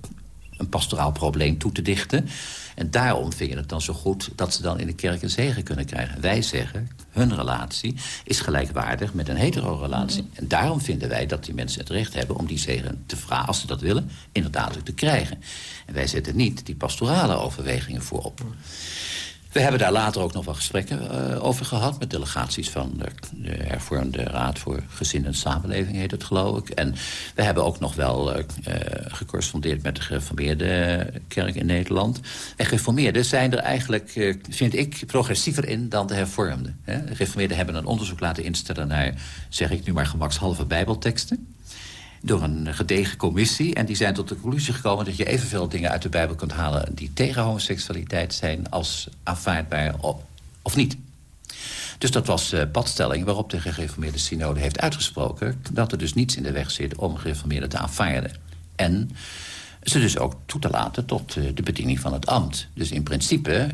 een pastoraal probleem toe te dichten. En daarom vind je het dan zo goed dat ze dan in de kerk een zegen kunnen krijgen. Wij zeggen, hun relatie is gelijkwaardig met een hetero-relatie. Mm. En daarom vinden wij dat die mensen het recht hebben om die zegen te vragen... als ze dat willen, inderdaad ook te krijgen. En wij zetten niet die pastorale overwegingen voorop. We hebben daar later ook nog wel gesprekken uh, over gehad... met delegaties van de, de, hervormde Raad voor Gezin en Samenleving, heet het geloof ik. En we hebben ook nog wel uh, gecorrespondeerd met de gereformeerde kerk in Nederland. En gereformeerden zijn er eigenlijk, vind ik, progressiever in dan de hervormden. De gereformeerden hebben een onderzoek laten instellen naar, zeg ik nu maar gemakshalve bijbelteksten door een gedegen commissie. En die zijn tot de conclusie gekomen dat je evenveel dingen uit de Bijbel kunt halen... die tegen homoseksualiteit zijn als aanvaardbaar of, niet. Dus dat was uh, padstelling waarop de gereformeerde synode heeft uitgesproken... dat er dus niets in de weg zit om gereformeerden te aanvaarden. En ze dus ook toe te laten tot uh, de bediening van het ambt. Dus in principe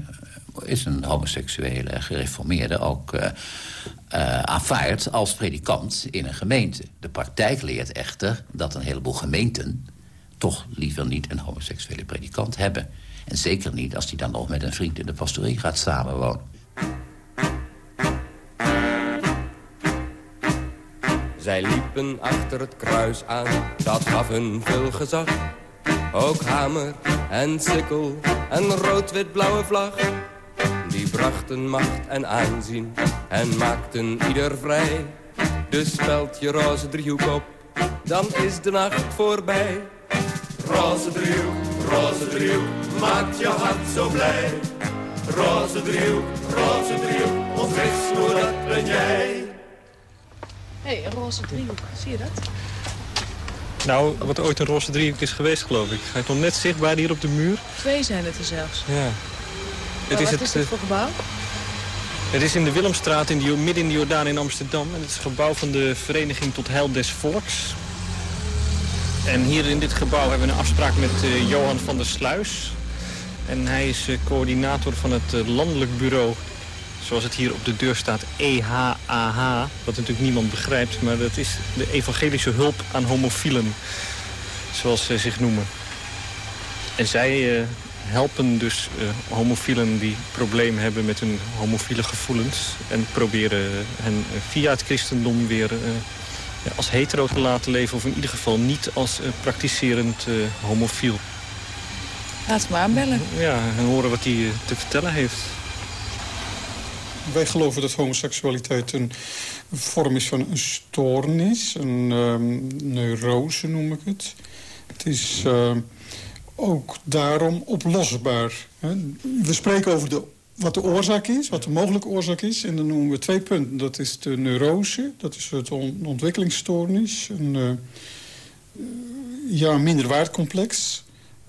is een homoseksuele gereformeerde ook uh, aanvaard als predikant in een gemeente. De praktijk leert echter dat een heleboel gemeenten toch liever niet een homoseksuele predikant hebben. En zeker niet als die dan nog met een vriend in de pastorie gaat samenwonen. Zij liepen achter het kruis aan, dat gaf hun veel gezag. Ook hamer en sikkel en rood-wit-blauwe vlag brachten macht en aanzien en maakten ieder vrij. Dus speld je roze driehoek op, dan is de nacht voorbij. Roze driehoek, roze driehoek, maakt je hart zo blij. Roze driehoek, roze driehoek, ons richtstoer, dat ben jij. Hé, hey, een roze driehoek, zie je dat? Nou, wat ooit een roze driehoek is geweest, geloof ik. Hij is nog net zichtbaar hier op de muur. Twee zijn het er zelfs. Ja. Het is wat het, is dit voor gebouw? Het is in de Willemstraat, in die, midden in de Jordaan in Amsterdam. En het is het gebouw van de Vereniging tot Heil des Volks. En hier in dit gebouw hebben we een afspraak met uh, Johan van der Sluis. En hij is uh, coördinator van het uh, landelijk bureau, zoals het hier op de deur staat, EHAH. Wat natuurlijk niemand begrijpt, maar dat is de evangelische hulp aan homofielen. Zoals ze zich noemen. En zij helpen dus uh, homofielen die problemen hebben met hun homofiele gevoelens. En proberen hen via het christendom weer uh, als hetero te laten leven. Of in ieder geval niet als uh, praktiserend homofiel. Laat me aanbellen. Ja, en horen wat hij te vertellen heeft. Wij geloven dat homoseksualiteit een vorm is van een stoornis. Een um, neurose noem ik het. Het is ook daarom oplosbaar. We spreken over de, wat de oorzaak is, wat de mogelijke oorzaak is. En dan noemen we twee punten. Dat is de neurose, dat is het ontwikkelingsstoornis. Een uh, ja, minderwaardcomplex.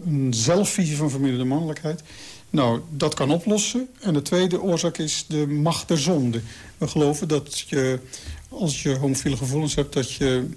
Een zelfvisie van verminderde mannelijkheid. Nou, dat kan oplossen. En de tweede oorzaak is de macht der zonde. We geloven dat je, als je homofiele gevoelens hebt... dat je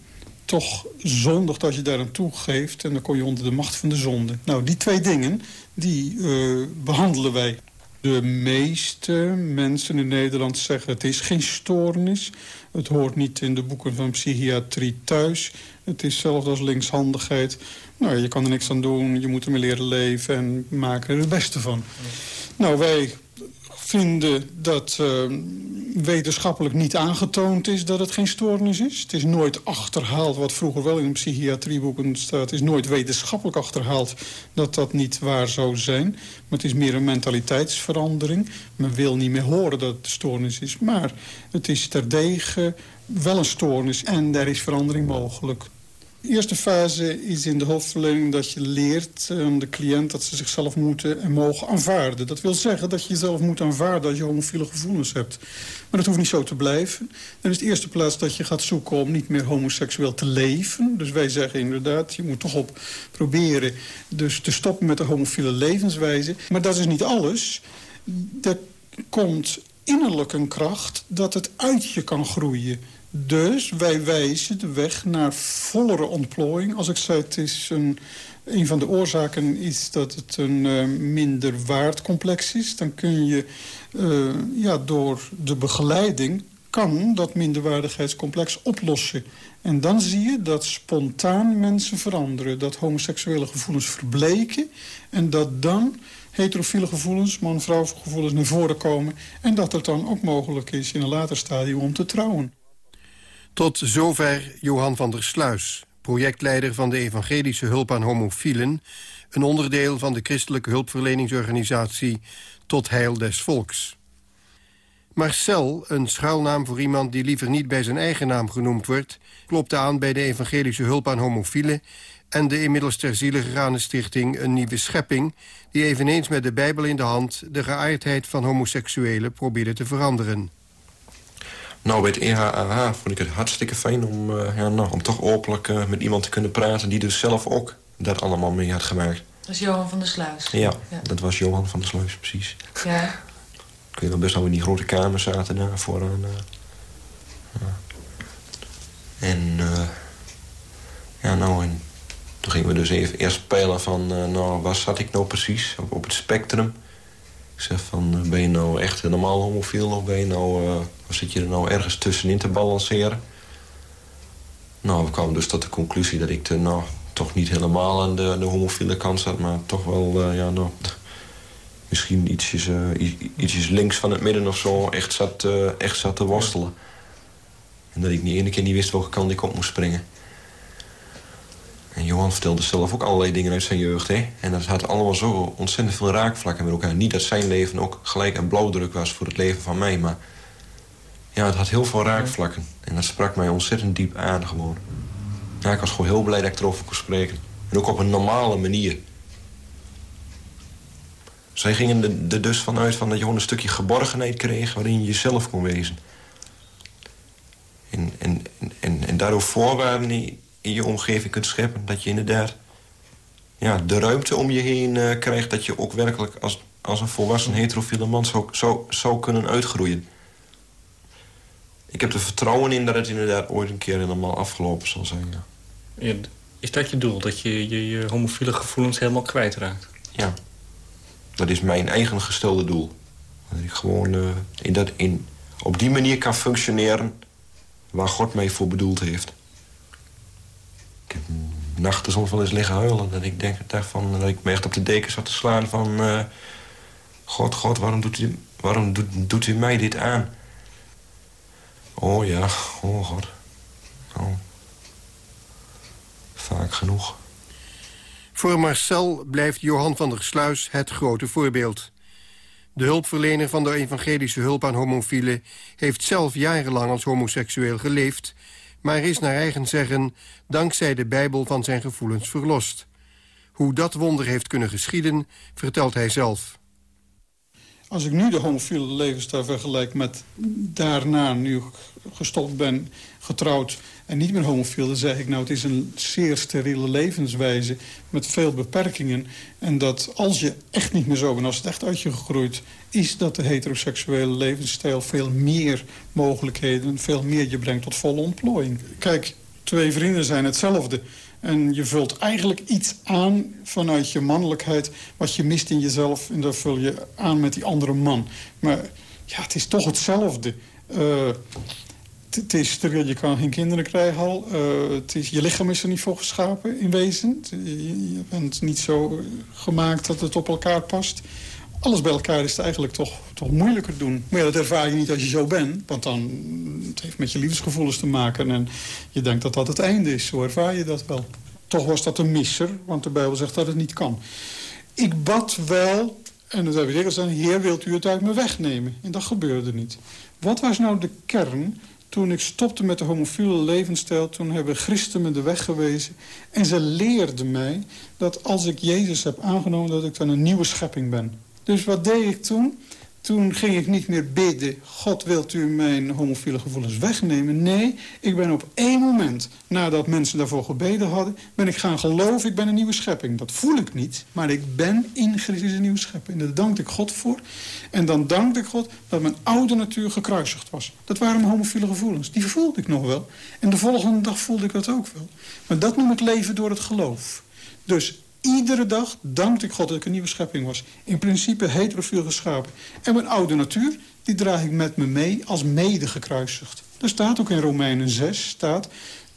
toch zondig dat je daar aan toegeeft. En dan kom je onder de macht van de zonde. Nou, die twee dingen, die uh, behandelen wij. De meeste mensen in Nederland zeggen het is geen stoornis. Het hoort niet in de boeken van psychiatrie thuis. Het is zelfs als linkshandigheid. Nou, je kan er niks aan doen, je moet ermee leren leven en maken er het beste van. Nou, wij vinden dat uh, wetenschappelijk niet aangetoond is dat het geen stoornis is. Het is nooit achterhaald, wat vroeger wel in psychiatrieboeken staat... is nooit wetenschappelijk achterhaald dat dat niet waar zou zijn. Maar het is meer een mentaliteitsverandering. Men wil niet meer horen dat het stoornis is. Maar het is terdege wel een stoornis en daar is verandering mogelijk. De eerste fase is in de hulpverlening dat je leert aan de cliënt... dat ze zichzelf moeten en mogen aanvaarden. Dat wil zeggen dat je jezelf moet aanvaarden als je homofiele gevoelens hebt. Maar dat hoeft niet zo te blijven. Dan is de eerste plaats dat je gaat zoeken om niet meer homoseksueel te leven. Dus wij zeggen inderdaad, je moet toch op proberen dus te stoppen met de homofiele levenswijze. Maar dat is niet alles. Er komt innerlijk een kracht dat het uit je kan groeien... Dus wij wijzen de weg naar vollere ontplooiing. Als ik zei, het is een, een van de oorzaken is dat het een uh, minder waardcomplex is. Dan kun je uh, ja, door de begeleiding kan dat minderwaardigheidscomplex oplossen. En dan zie je dat spontaan mensen veranderen. Dat homoseksuele gevoelens verbleken. En dat dan heterofiele gevoelens, man-vrouw gevoelens naar voren komen. En dat het dan ook mogelijk is in een later stadium om te trouwen. Tot zover Johan van der Sluis, projectleider van de Evangelische Hulp aan Homofielen... een onderdeel van de christelijke hulpverleningsorganisatie Tot Heil des Volks. Marcel, een schuilnaam voor iemand die liever niet bij zijn eigen naam genoemd wordt... klopte aan bij de Evangelische Hulp aan Homofielen... en de inmiddels ter ziele gerane stichting Een Nieuwe Schepping... die eveneens met de Bijbel in de hand de geaardheid van homoseksuelen probeerde te veranderen. Nou, bij het EHAH vond ik het hartstikke fijn om, uh, ja, nou, om toch openlijk uh, met iemand te kunnen praten... die dus zelf ook dat allemaal mee had gemaakt. Dat is Johan van der Sluis? Ja, ja, dat was Johan van der Sluis, precies. Ja. Ik weet wel best wel in die grote kamer zaten daar vooraan. Uh. En, ja, nou, en toen gingen we dus even eerst spelen van... nou, waar zat ik nou precies op, op het spectrum... Ik zeg van, ben je nou echt normaal homofiel of ben je nou, uh, zit je er nou ergens tussenin te balanceren? Nou, we kwamen dus tot de conclusie dat ik er nou, toch niet helemaal aan de, de homofiele kant zat... maar toch wel, uh, ja, nou, (laughs) misschien ietsjes, ietsjes links van het midden of zo echt zat, echt zat te worstelen. En dat ik niet ene keer niet wist welke kant ik op moest springen. En Johan vertelde zelf ook allerlei dingen uit zijn jeugd. Hè? En dat had allemaal zo ontzettend veel raakvlakken met elkaar. Niet dat zijn leven ook gelijk een blauwdruk was voor het leven van mij. Maar ja, het had heel veel raakvlakken. En dat sprak mij ontzettend diep aan gewoon. Ja, ik was gewoon heel blij dat ik erover kon spreken. En ook op een normale manier. Zij gingen er dus vanuit van dat je gewoon een stukje geborgenheid kreeg... waarin je jezelf kon wezen. En, en, en, en daardoor voorwaarden die in je omgeving kunt scheppen. Dat je inderdaad ja, de ruimte om je heen uh, krijgt... dat je ook werkelijk als, als een volwassen heterofiele man zou, zou, zou kunnen uitgroeien. Ik heb er vertrouwen in dat het inderdaad ooit een keer helemaal afgelopen zal zijn. Ja. Ja, is dat je doel? Dat je, je je homofiele gevoelens helemaal kwijtraakt? Ja. Dat is mijn eigen gestelde doel. Dat ik gewoon uh, in dat, in, op die manier kan functioneren... waar God mij voor bedoeld heeft. Ik heb nachten soms eens liggen huilen. Dat ik denk daarvan, dat ik me echt op de deken zat te slaan van... Uh, God, God, waarom, doet u, waarom doet, doet u mij dit aan? Oh ja, oh God. Oh. Vaak genoeg. Voor Marcel blijft Johan van der Sluis het grote voorbeeld. De hulpverlener van de evangelische hulp aan homofielen... heeft zelf jarenlang als homoseksueel geleefd... maar is naar eigen zeggen dankzij de Bijbel van zijn gevoelens verlost. Hoe dat wonder heeft kunnen geschieden, vertelt hij zelf. Als ik nu de homofiele levensstijl vergelijk met daarna, nu gestopt ben, getrouwd en niet meer homofiel... dan zeg ik nou, het is een zeer steriele levenswijze met veel beperkingen. En dat als je echt niet meer zo bent, als het echt uit je gegroeid... is dat de heteroseksuele levensstijl veel meer mogelijkheden... veel meer je brengt tot volle ontplooiing. Kijk, twee vrienden zijn hetzelfde... En je vult eigenlijk iets aan vanuit je mannelijkheid... wat je mist in jezelf en dat vul je aan met die andere man. Maar ja, het is toch hetzelfde. Uh, het is je kan geen kinderen krijgen al. Uh, het is, je lichaam is er niet voor geschapen in wezen. Je, bent niet zo gemaakt dat het op elkaar past. Alles bij elkaar is het eigenlijk toch, toch moeilijker doen. Maar dat ervaar je niet als je zo bent. Want dan het heeft met je liefdesgevoelens te maken. En je denkt dat dat het einde is. Zo ervaar je dat wel. Toch was dat een misser, want de Bijbel zegt dat het niet kan. Ik bad wel, en dat heb ik. Heer, wilt u het uit me wegnemen? En dat gebeurde niet. Wat was nou de kern toen ik stopte met de homofiele levensstijl... toen hebben christen me de weg gewezen. En ze leerden mij dat als ik Jezus heb aangenomen... dat ik dan een nieuwe schepping ben. Dus wat deed ik toen? Toen ging ik niet meer bidden... God, wilt u mijn homofiele gevoelens wegnemen? Nee, ik ben op één moment, nadat mensen daarvoor gebeden hadden... ben ik gaan geloven, ik ben een nieuwe schepping. Dat voel ik niet, maar ik ben in Christus een nieuwe schepping. En daar dankte ik God voor. En dan dankte ik God dat mijn oude natuur gekruisigd was. Dat waren mijn homofiele gevoelens. Die voelde ik nog wel. En de volgende dag voelde ik dat ook wel. Maar dat noem ik leven door het geloof. Dus Iedere dag dankte ik God dat ik een nieuwe schepping was. In principe heterofiel geschapen. En mijn oude natuur, die draag ik met me mee als mede gekruisigd. Er staat ook in Romeinen 6, staat...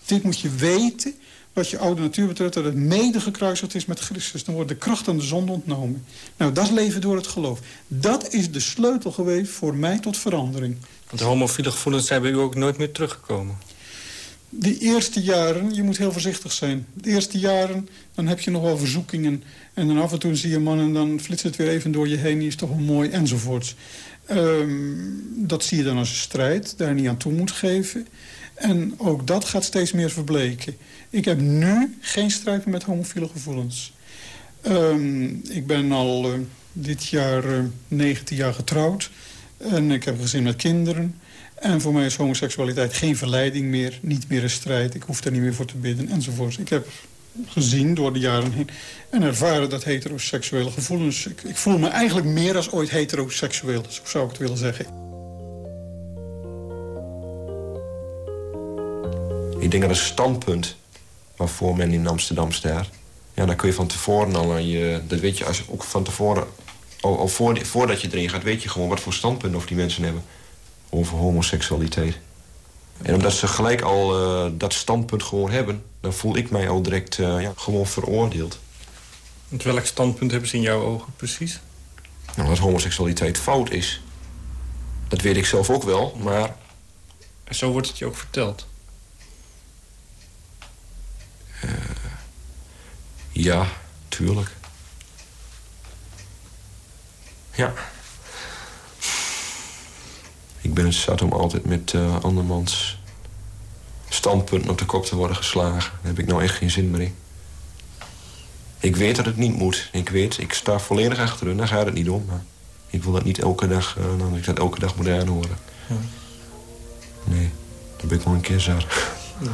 dit moet je weten, wat je oude natuur betreft... dat het mede gekruisigd is met Christus. Dan wordt de kracht aan de zonde ontnomen. Nou, dat leven door het geloof. Dat is de sleutel geweest voor mij tot verandering. Want de homofiele gevoelens zijn bij u ook nooit meer teruggekomen? Die eerste jaren, je moet heel voorzichtig zijn. De eerste jaren, dan heb je nog wel verzoekingen. En dan af en toe zie je man en dan flitst het weer even door je heen. Die is toch wel mooi, enzovoorts. Um, dat zie je dan als een strijd, daar niet aan toe moet geven. En ook dat gaat steeds meer verbleken. Ik heb nu geen strijd met homofiele gevoelens. Um, ik ben al uh, dit jaar uh, 19 jaar getrouwd. En ik heb een gezin met kinderen. En voor mij is homoseksualiteit geen verleiding meer, niet meer een strijd. Ik hoef daar niet meer voor te bidden, enzovoort. Ik heb gezien door de jaren heen en ervaren dat heteroseksuele gevoelens... Ik, ik voel me eigenlijk meer als ooit heteroseksueel, zo zou ik het willen zeggen. Ik denk dat het standpunt waarvoor men in Amsterdam staat... ja, daar kun je van tevoren al aan je... dat weet je als, ook van tevoren... al, al voor, voordat je erin gaat, weet je gewoon wat voor standpunt of die mensen hebben over homoseksualiteit. En omdat ze gelijk al uh, dat standpunt gewoon hebben... dan voel ik mij al direct uh, ja, gewoon veroordeeld. Met welk standpunt hebben ze in jouw ogen precies? Nou, dat homoseksualiteit fout is. Dat weet ik zelf ook wel, maar... En zo wordt het je ook verteld? Uh, ja, tuurlijk. Ja. Ik ben het zat om altijd met uh, andermans standpunten op de kop te worden geslagen. Daar heb ik nou echt geen zin meer in. Ik weet dat het niet moet. Ik weet, ik sta volledig achter hun. Daar gaat het niet om. Maar ik wil dat niet elke dag, uh, dat ik dat elke dag moet aanhoren. Ja. Nee, dat ben ik wel een keer zat. Ja.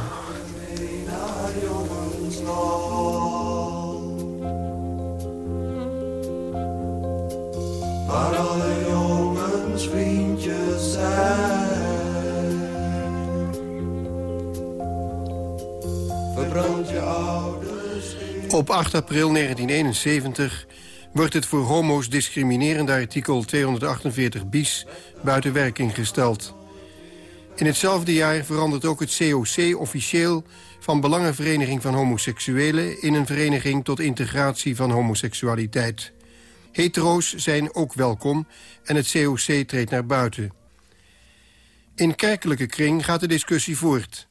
Op 8 april 1971 wordt het voor homo's discriminerende artikel 248 bis buiten werking gesteld. In hetzelfde jaar verandert ook het COC officieel van Belangenvereniging van Homoseksuelen... in een vereniging tot integratie van homoseksualiteit. Hetero's zijn ook welkom en het COC treedt naar buiten. In kerkelijke kring gaat de discussie voort.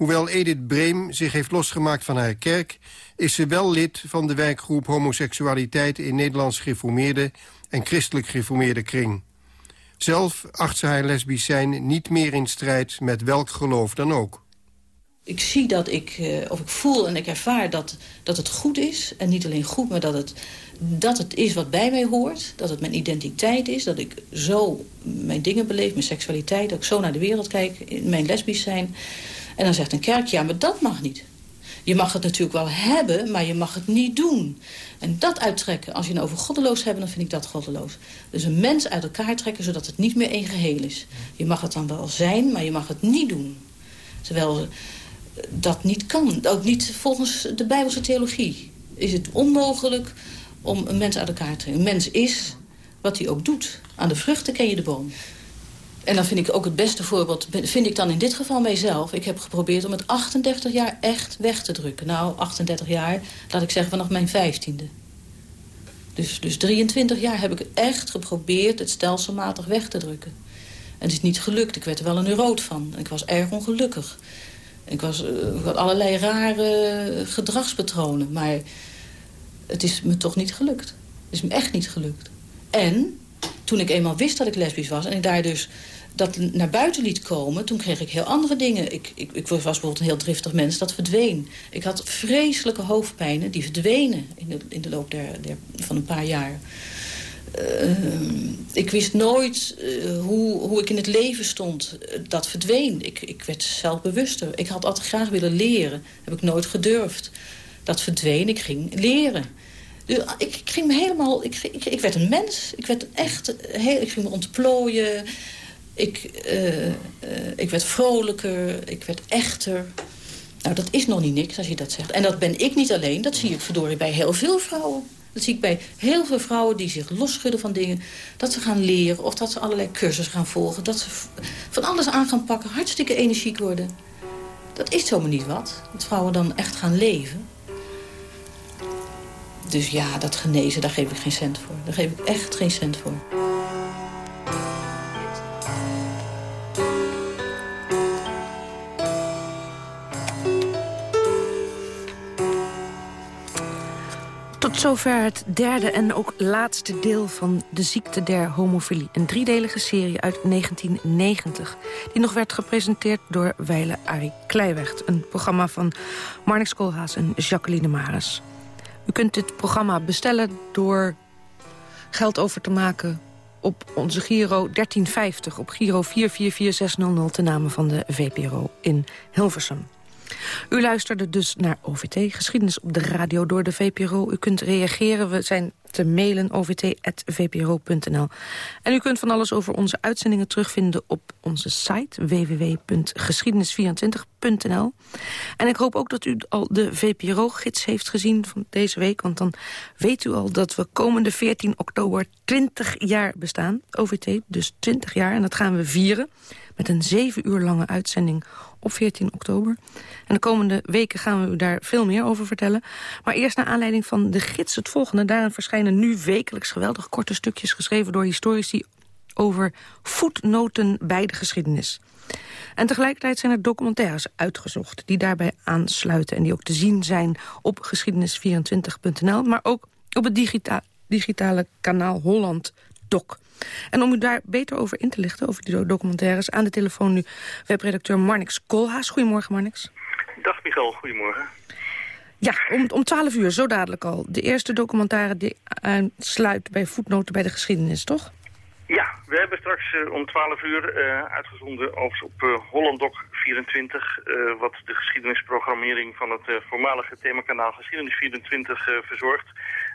Hoewel Edith Breem zich heeft losgemaakt van haar kerk... is ze wel lid van de werkgroep homoseksualiteit... in Nederlands gereformeerde en christelijk gereformeerde kring. Zelf acht ze haar lesbisch zijn niet meer in strijd met welk geloof dan ook. Ik zie dat ik, uh, of ik voel en ik ervaar dat, dat het goed is. En niet alleen goed, maar dat het, dat het is wat bij mij hoort. Dat het mijn identiteit is. Dat ik zo mijn dingen beleef, mijn seksualiteit. Dat ik zo naar de wereld kijk, mijn lesbisch zijn. En dan zegt een kerk, ja, maar dat mag niet. Je mag het natuurlijk wel hebben, maar je mag het niet doen. En dat uittrekken, als je het over goddeloos hebt, dan vind ik dat goddeloos. Dus een mens uit elkaar trekken, zodat het niet meer één geheel is. Je mag het dan wel zijn, maar je mag het niet doen. Terwijl dat niet kan. Ook niet volgens de Bijbelse theologie. Is het onmogelijk om een mens uit elkaar te trekken. Een mens is wat hij ook doet. Aan de vruchten ken je de boom. En dan vind ik ook het beste voorbeeld, vind ik dan in dit geval mijzelf. Ik heb geprobeerd om het 38 jaar echt weg te drukken. Nou, 38 jaar, laat ik zeggen vanaf mijn 15e. Dus, dus 23 jaar heb ik echt geprobeerd het stelselmatig weg te drukken. En het is niet gelukt. Ik werd er wel een neuroot van. Ik was erg ongelukkig. Ik, was, uh, ik had allerlei rare gedragspatronen. Maar het is me toch niet gelukt. Het is me echt niet gelukt. En toen ik eenmaal wist dat ik lesbisch was... en ik daar dus dat naar buiten liet komen... toen kreeg ik heel andere dingen. Ik, ik, ik was bijvoorbeeld een heel driftig mens, dat verdween. Ik had vreselijke hoofdpijnen, die verdwenen in de, in de loop van een paar jaar. Uh, ik wist nooit uh, hoe, hoe ik in het leven stond. dat verdween. Ik, ik werd zelfbewuster. Ik had altijd graag willen leren. Heb ik nooit gedurfd. Dat verdween. Ik ging leren. Ik, ik ging me helemaal... Ik, ik, ik, werd een mens. Ik werd echt... Heel, ik ging me ontplooien. Ik, uh, ik werd vrolijker. Ik werd echter. Nou, dat is nog niet niks als je dat zegt. En dat ben ik niet alleen, dat zie ik verdorie bij heel veel vrouwen. Dat zie ik bij heel veel vrouwen die zich losschudden van dingen. Dat ze gaan leren of dat ze allerlei cursussen gaan volgen. Dat ze van alles aan gaan pakken, hartstikke energiek worden. Dat is zomaar niet wat. Dat vrouwen dan echt gaan leven. Dus ja, dat genezen, daar geef ik geen cent voor. Daar geef ik echt geen cent voor. Tot zover het derde en ook laatste deel van De ziekte der homofilie. Een driedelige serie uit 1990. Die nog werd gepresenteerd door Weile Arie Kleiweg. Een programma van Marnix Koolhaas en Jacqueline Maris. U kunt dit programma bestellen door geld over te maken op onze Giro 1350... op Giro 444600 ten name van de VPRO in Hilversum. U luisterde dus naar OVT, geschiedenis op de radio door de VPRO. U kunt reageren, we zijn te mailen ovt.vpro.nl. En u kunt van alles over onze uitzendingen terugvinden op onze site www.geschiedenis24.nl. En ik hoop ook dat u al de VPRO-gids heeft gezien van deze week, want dan weet u al dat we komende 14 oktober 20 jaar bestaan. OVT, dus 20 jaar, en dat gaan we vieren met een zeven uur lange uitzending op 14 oktober. En de komende weken gaan we u daar veel meer over vertellen. Maar eerst naar aanleiding van de gids het volgende. Daarin verschijnen nu wekelijks geweldig korte stukjes geschreven door historici over voetnoten bij de geschiedenis. En tegelijkertijd zijn er documentaires uitgezocht die daarbij aansluiten... en die ook te zien zijn op geschiedenis24.nl... maar ook op het digita digitale kanaal Holland Doc. En om u daar beter over in te lichten, over die documentaires... aan de telefoon nu webredacteur Marnix Koolhaas. Goedemorgen, Marnix. Dag, Michel. Goedemorgen. Ja, om, om 12 uur, zo dadelijk al. De eerste documentaire die aansluit bij voetnoten bij de geschiedenis, toch? Ja, we hebben straks uh, om 12 uur uh, uitgezonden op uh, Hollanddoc 24... wat de geschiedenisprogrammering van het voormalige themakanaal Geschiedenis 24 verzorgt.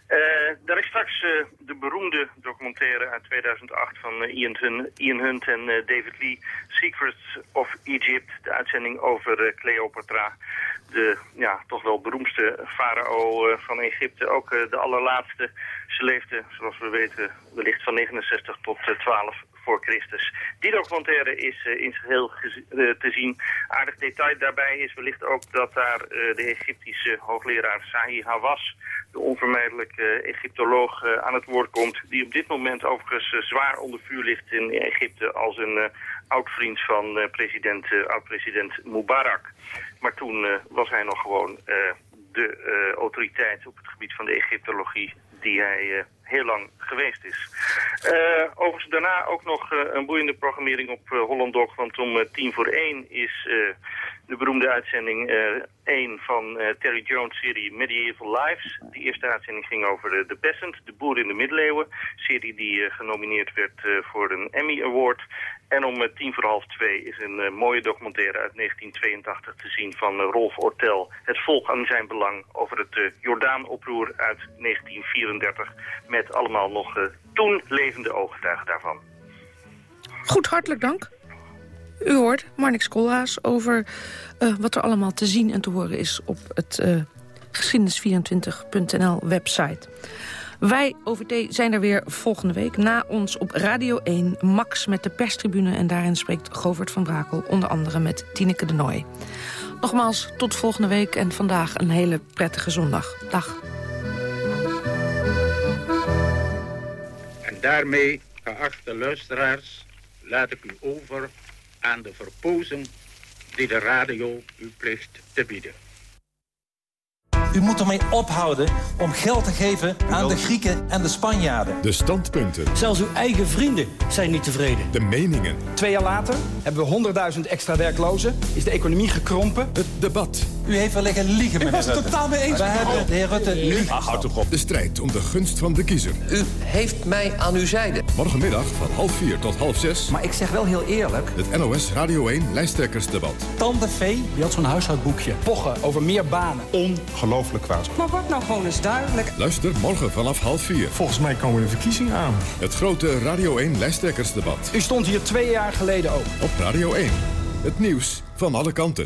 Uh, daar is straks uh, de beroemde documentaire uit 2008 van uh, Ian, Ian, Hunt en David Lee, Secrets of Egypt, de uitzending over Cleopatra, de ja, toch wel beroemdste farao van Egypte, ook de allerlaatste. Ze leefde, zoals we weten, wellicht van 69 tot 12 voor Christus. Die documentaire is uh, in zijn geheel uh, te zien. Aardig detail daarbij is wellicht ook dat daar uh, de Egyptische hoogleraar Sahi Hawass, de onvermijdelijke Egyptoloog, aan het woord komt. Die op dit moment overigens zwaar onder vuur ligt in Egypte als een oud-vriend van president, oud-president Mubarak. Maar toen was hij nog gewoon de autoriteit op het gebied van de Egyptologie die hij heel lang geweest is. Uh, overigens daarna ook nog uh, een boeiende programmering op uh, Holland Doc, want om tien voor één is de beroemde uitzending 1 van Terry Jones' serie Medieval Lives. Die eerste uitzending ging over de Peasant, de boer in de middeleeuwen. Serie die genomineerd werd voor een Emmy Award. En om tien voor half twee is een mooie documentaire uit 1982 te zien van Rolf Ortel. Het volk aan zijn belang over het Jordaan-oproer uit 1934 met allemaal nog uh, toen levende ooggetuigen daarvan. Goed, hartelijk dank. U hoort Marnix Koolhaas over uh, wat er allemaal te zien en te horen is op het uh, geschiedenis24.nl website. Wij, OVT, zijn er weer volgende week. Na ons op Radio 1, Max met de perstribune. En daarin spreekt Govert van Brakel, onder andere met Tineke de Nooi. Nogmaals, tot volgende week en vandaag een hele prettige zondag. Dag. Daarmee, geachte luisteraars, laat ik u over aan de verpozen die de radio u plicht te bieden. U moet ermee ophouden om geld te geven aan de Grieken en de Spanjaarden. De standpunten. Zelfs uw eigen vrienden zijn niet tevreden. De meningen. Twee jaar later hebben we 100.000 extra werklozen. Is de economie gekrompen. Het debat. U heeft wel liggen liegen, meneer Ik was het Rutte. totaal mee eens. We hebben de heer Rutte houd toch op. De strijd om de gunst van de kiezer. U heeft mij aan uw zijde. Morgenmiddag van half vier tot half zes. Maar ik zeg wel heel eerlijk. Het NOS Radio 1 lijsttrekkersdebat. Tante Vee, Die had zo'n huishoudboekje. Pochen over meer banen. Ongelooflijk kwaad. Maar word nou gewoon eens duidelijk. Luister morgen vanaf half vier. Volgens mij komen de verkiezingen aan. Het grote Radio 1 lijsttrekkersdebat. U stond hier twee jaar geleden ook. Op Radio 1. Het nieuws van alle kanten.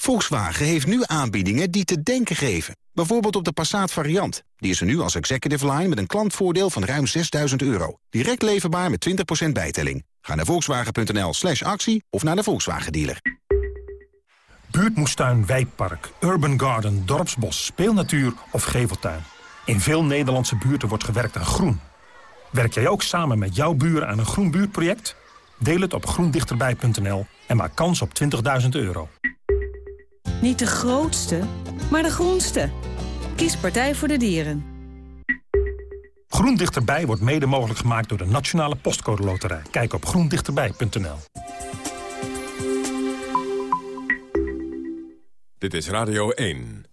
Volkswagen heeft nu aanbiedingen die te denken geven. Bijvoorbeeld op de Passat variant. Die is er nu als executive line met een klantvoordeel van ruim 6000 euro. Direct leverbaar met 20% bijtelling. Ga naar volkswagen.nl slash actie of naar de Volkswagen dealer. Buurtmoestuin, wijkpark, urban garden, dorpsbos, speelnatuur of geveltuin. In veel Nederlandse buurten wordt gewerkt aan groen. Werk jij ook samen met jouw buren aan een groen buurtproject? Deel het op groendichterbij.nl en maak kans op 20.000 euro. Niet de grootste, maar de groenste. Kies Partij voor de Dieren. Groen Dichterbij wordt mede mogelijk gemaakt door de Nationale Postcode Loterij. Kijk op groendichterbij.nl. Dit is Radio 1.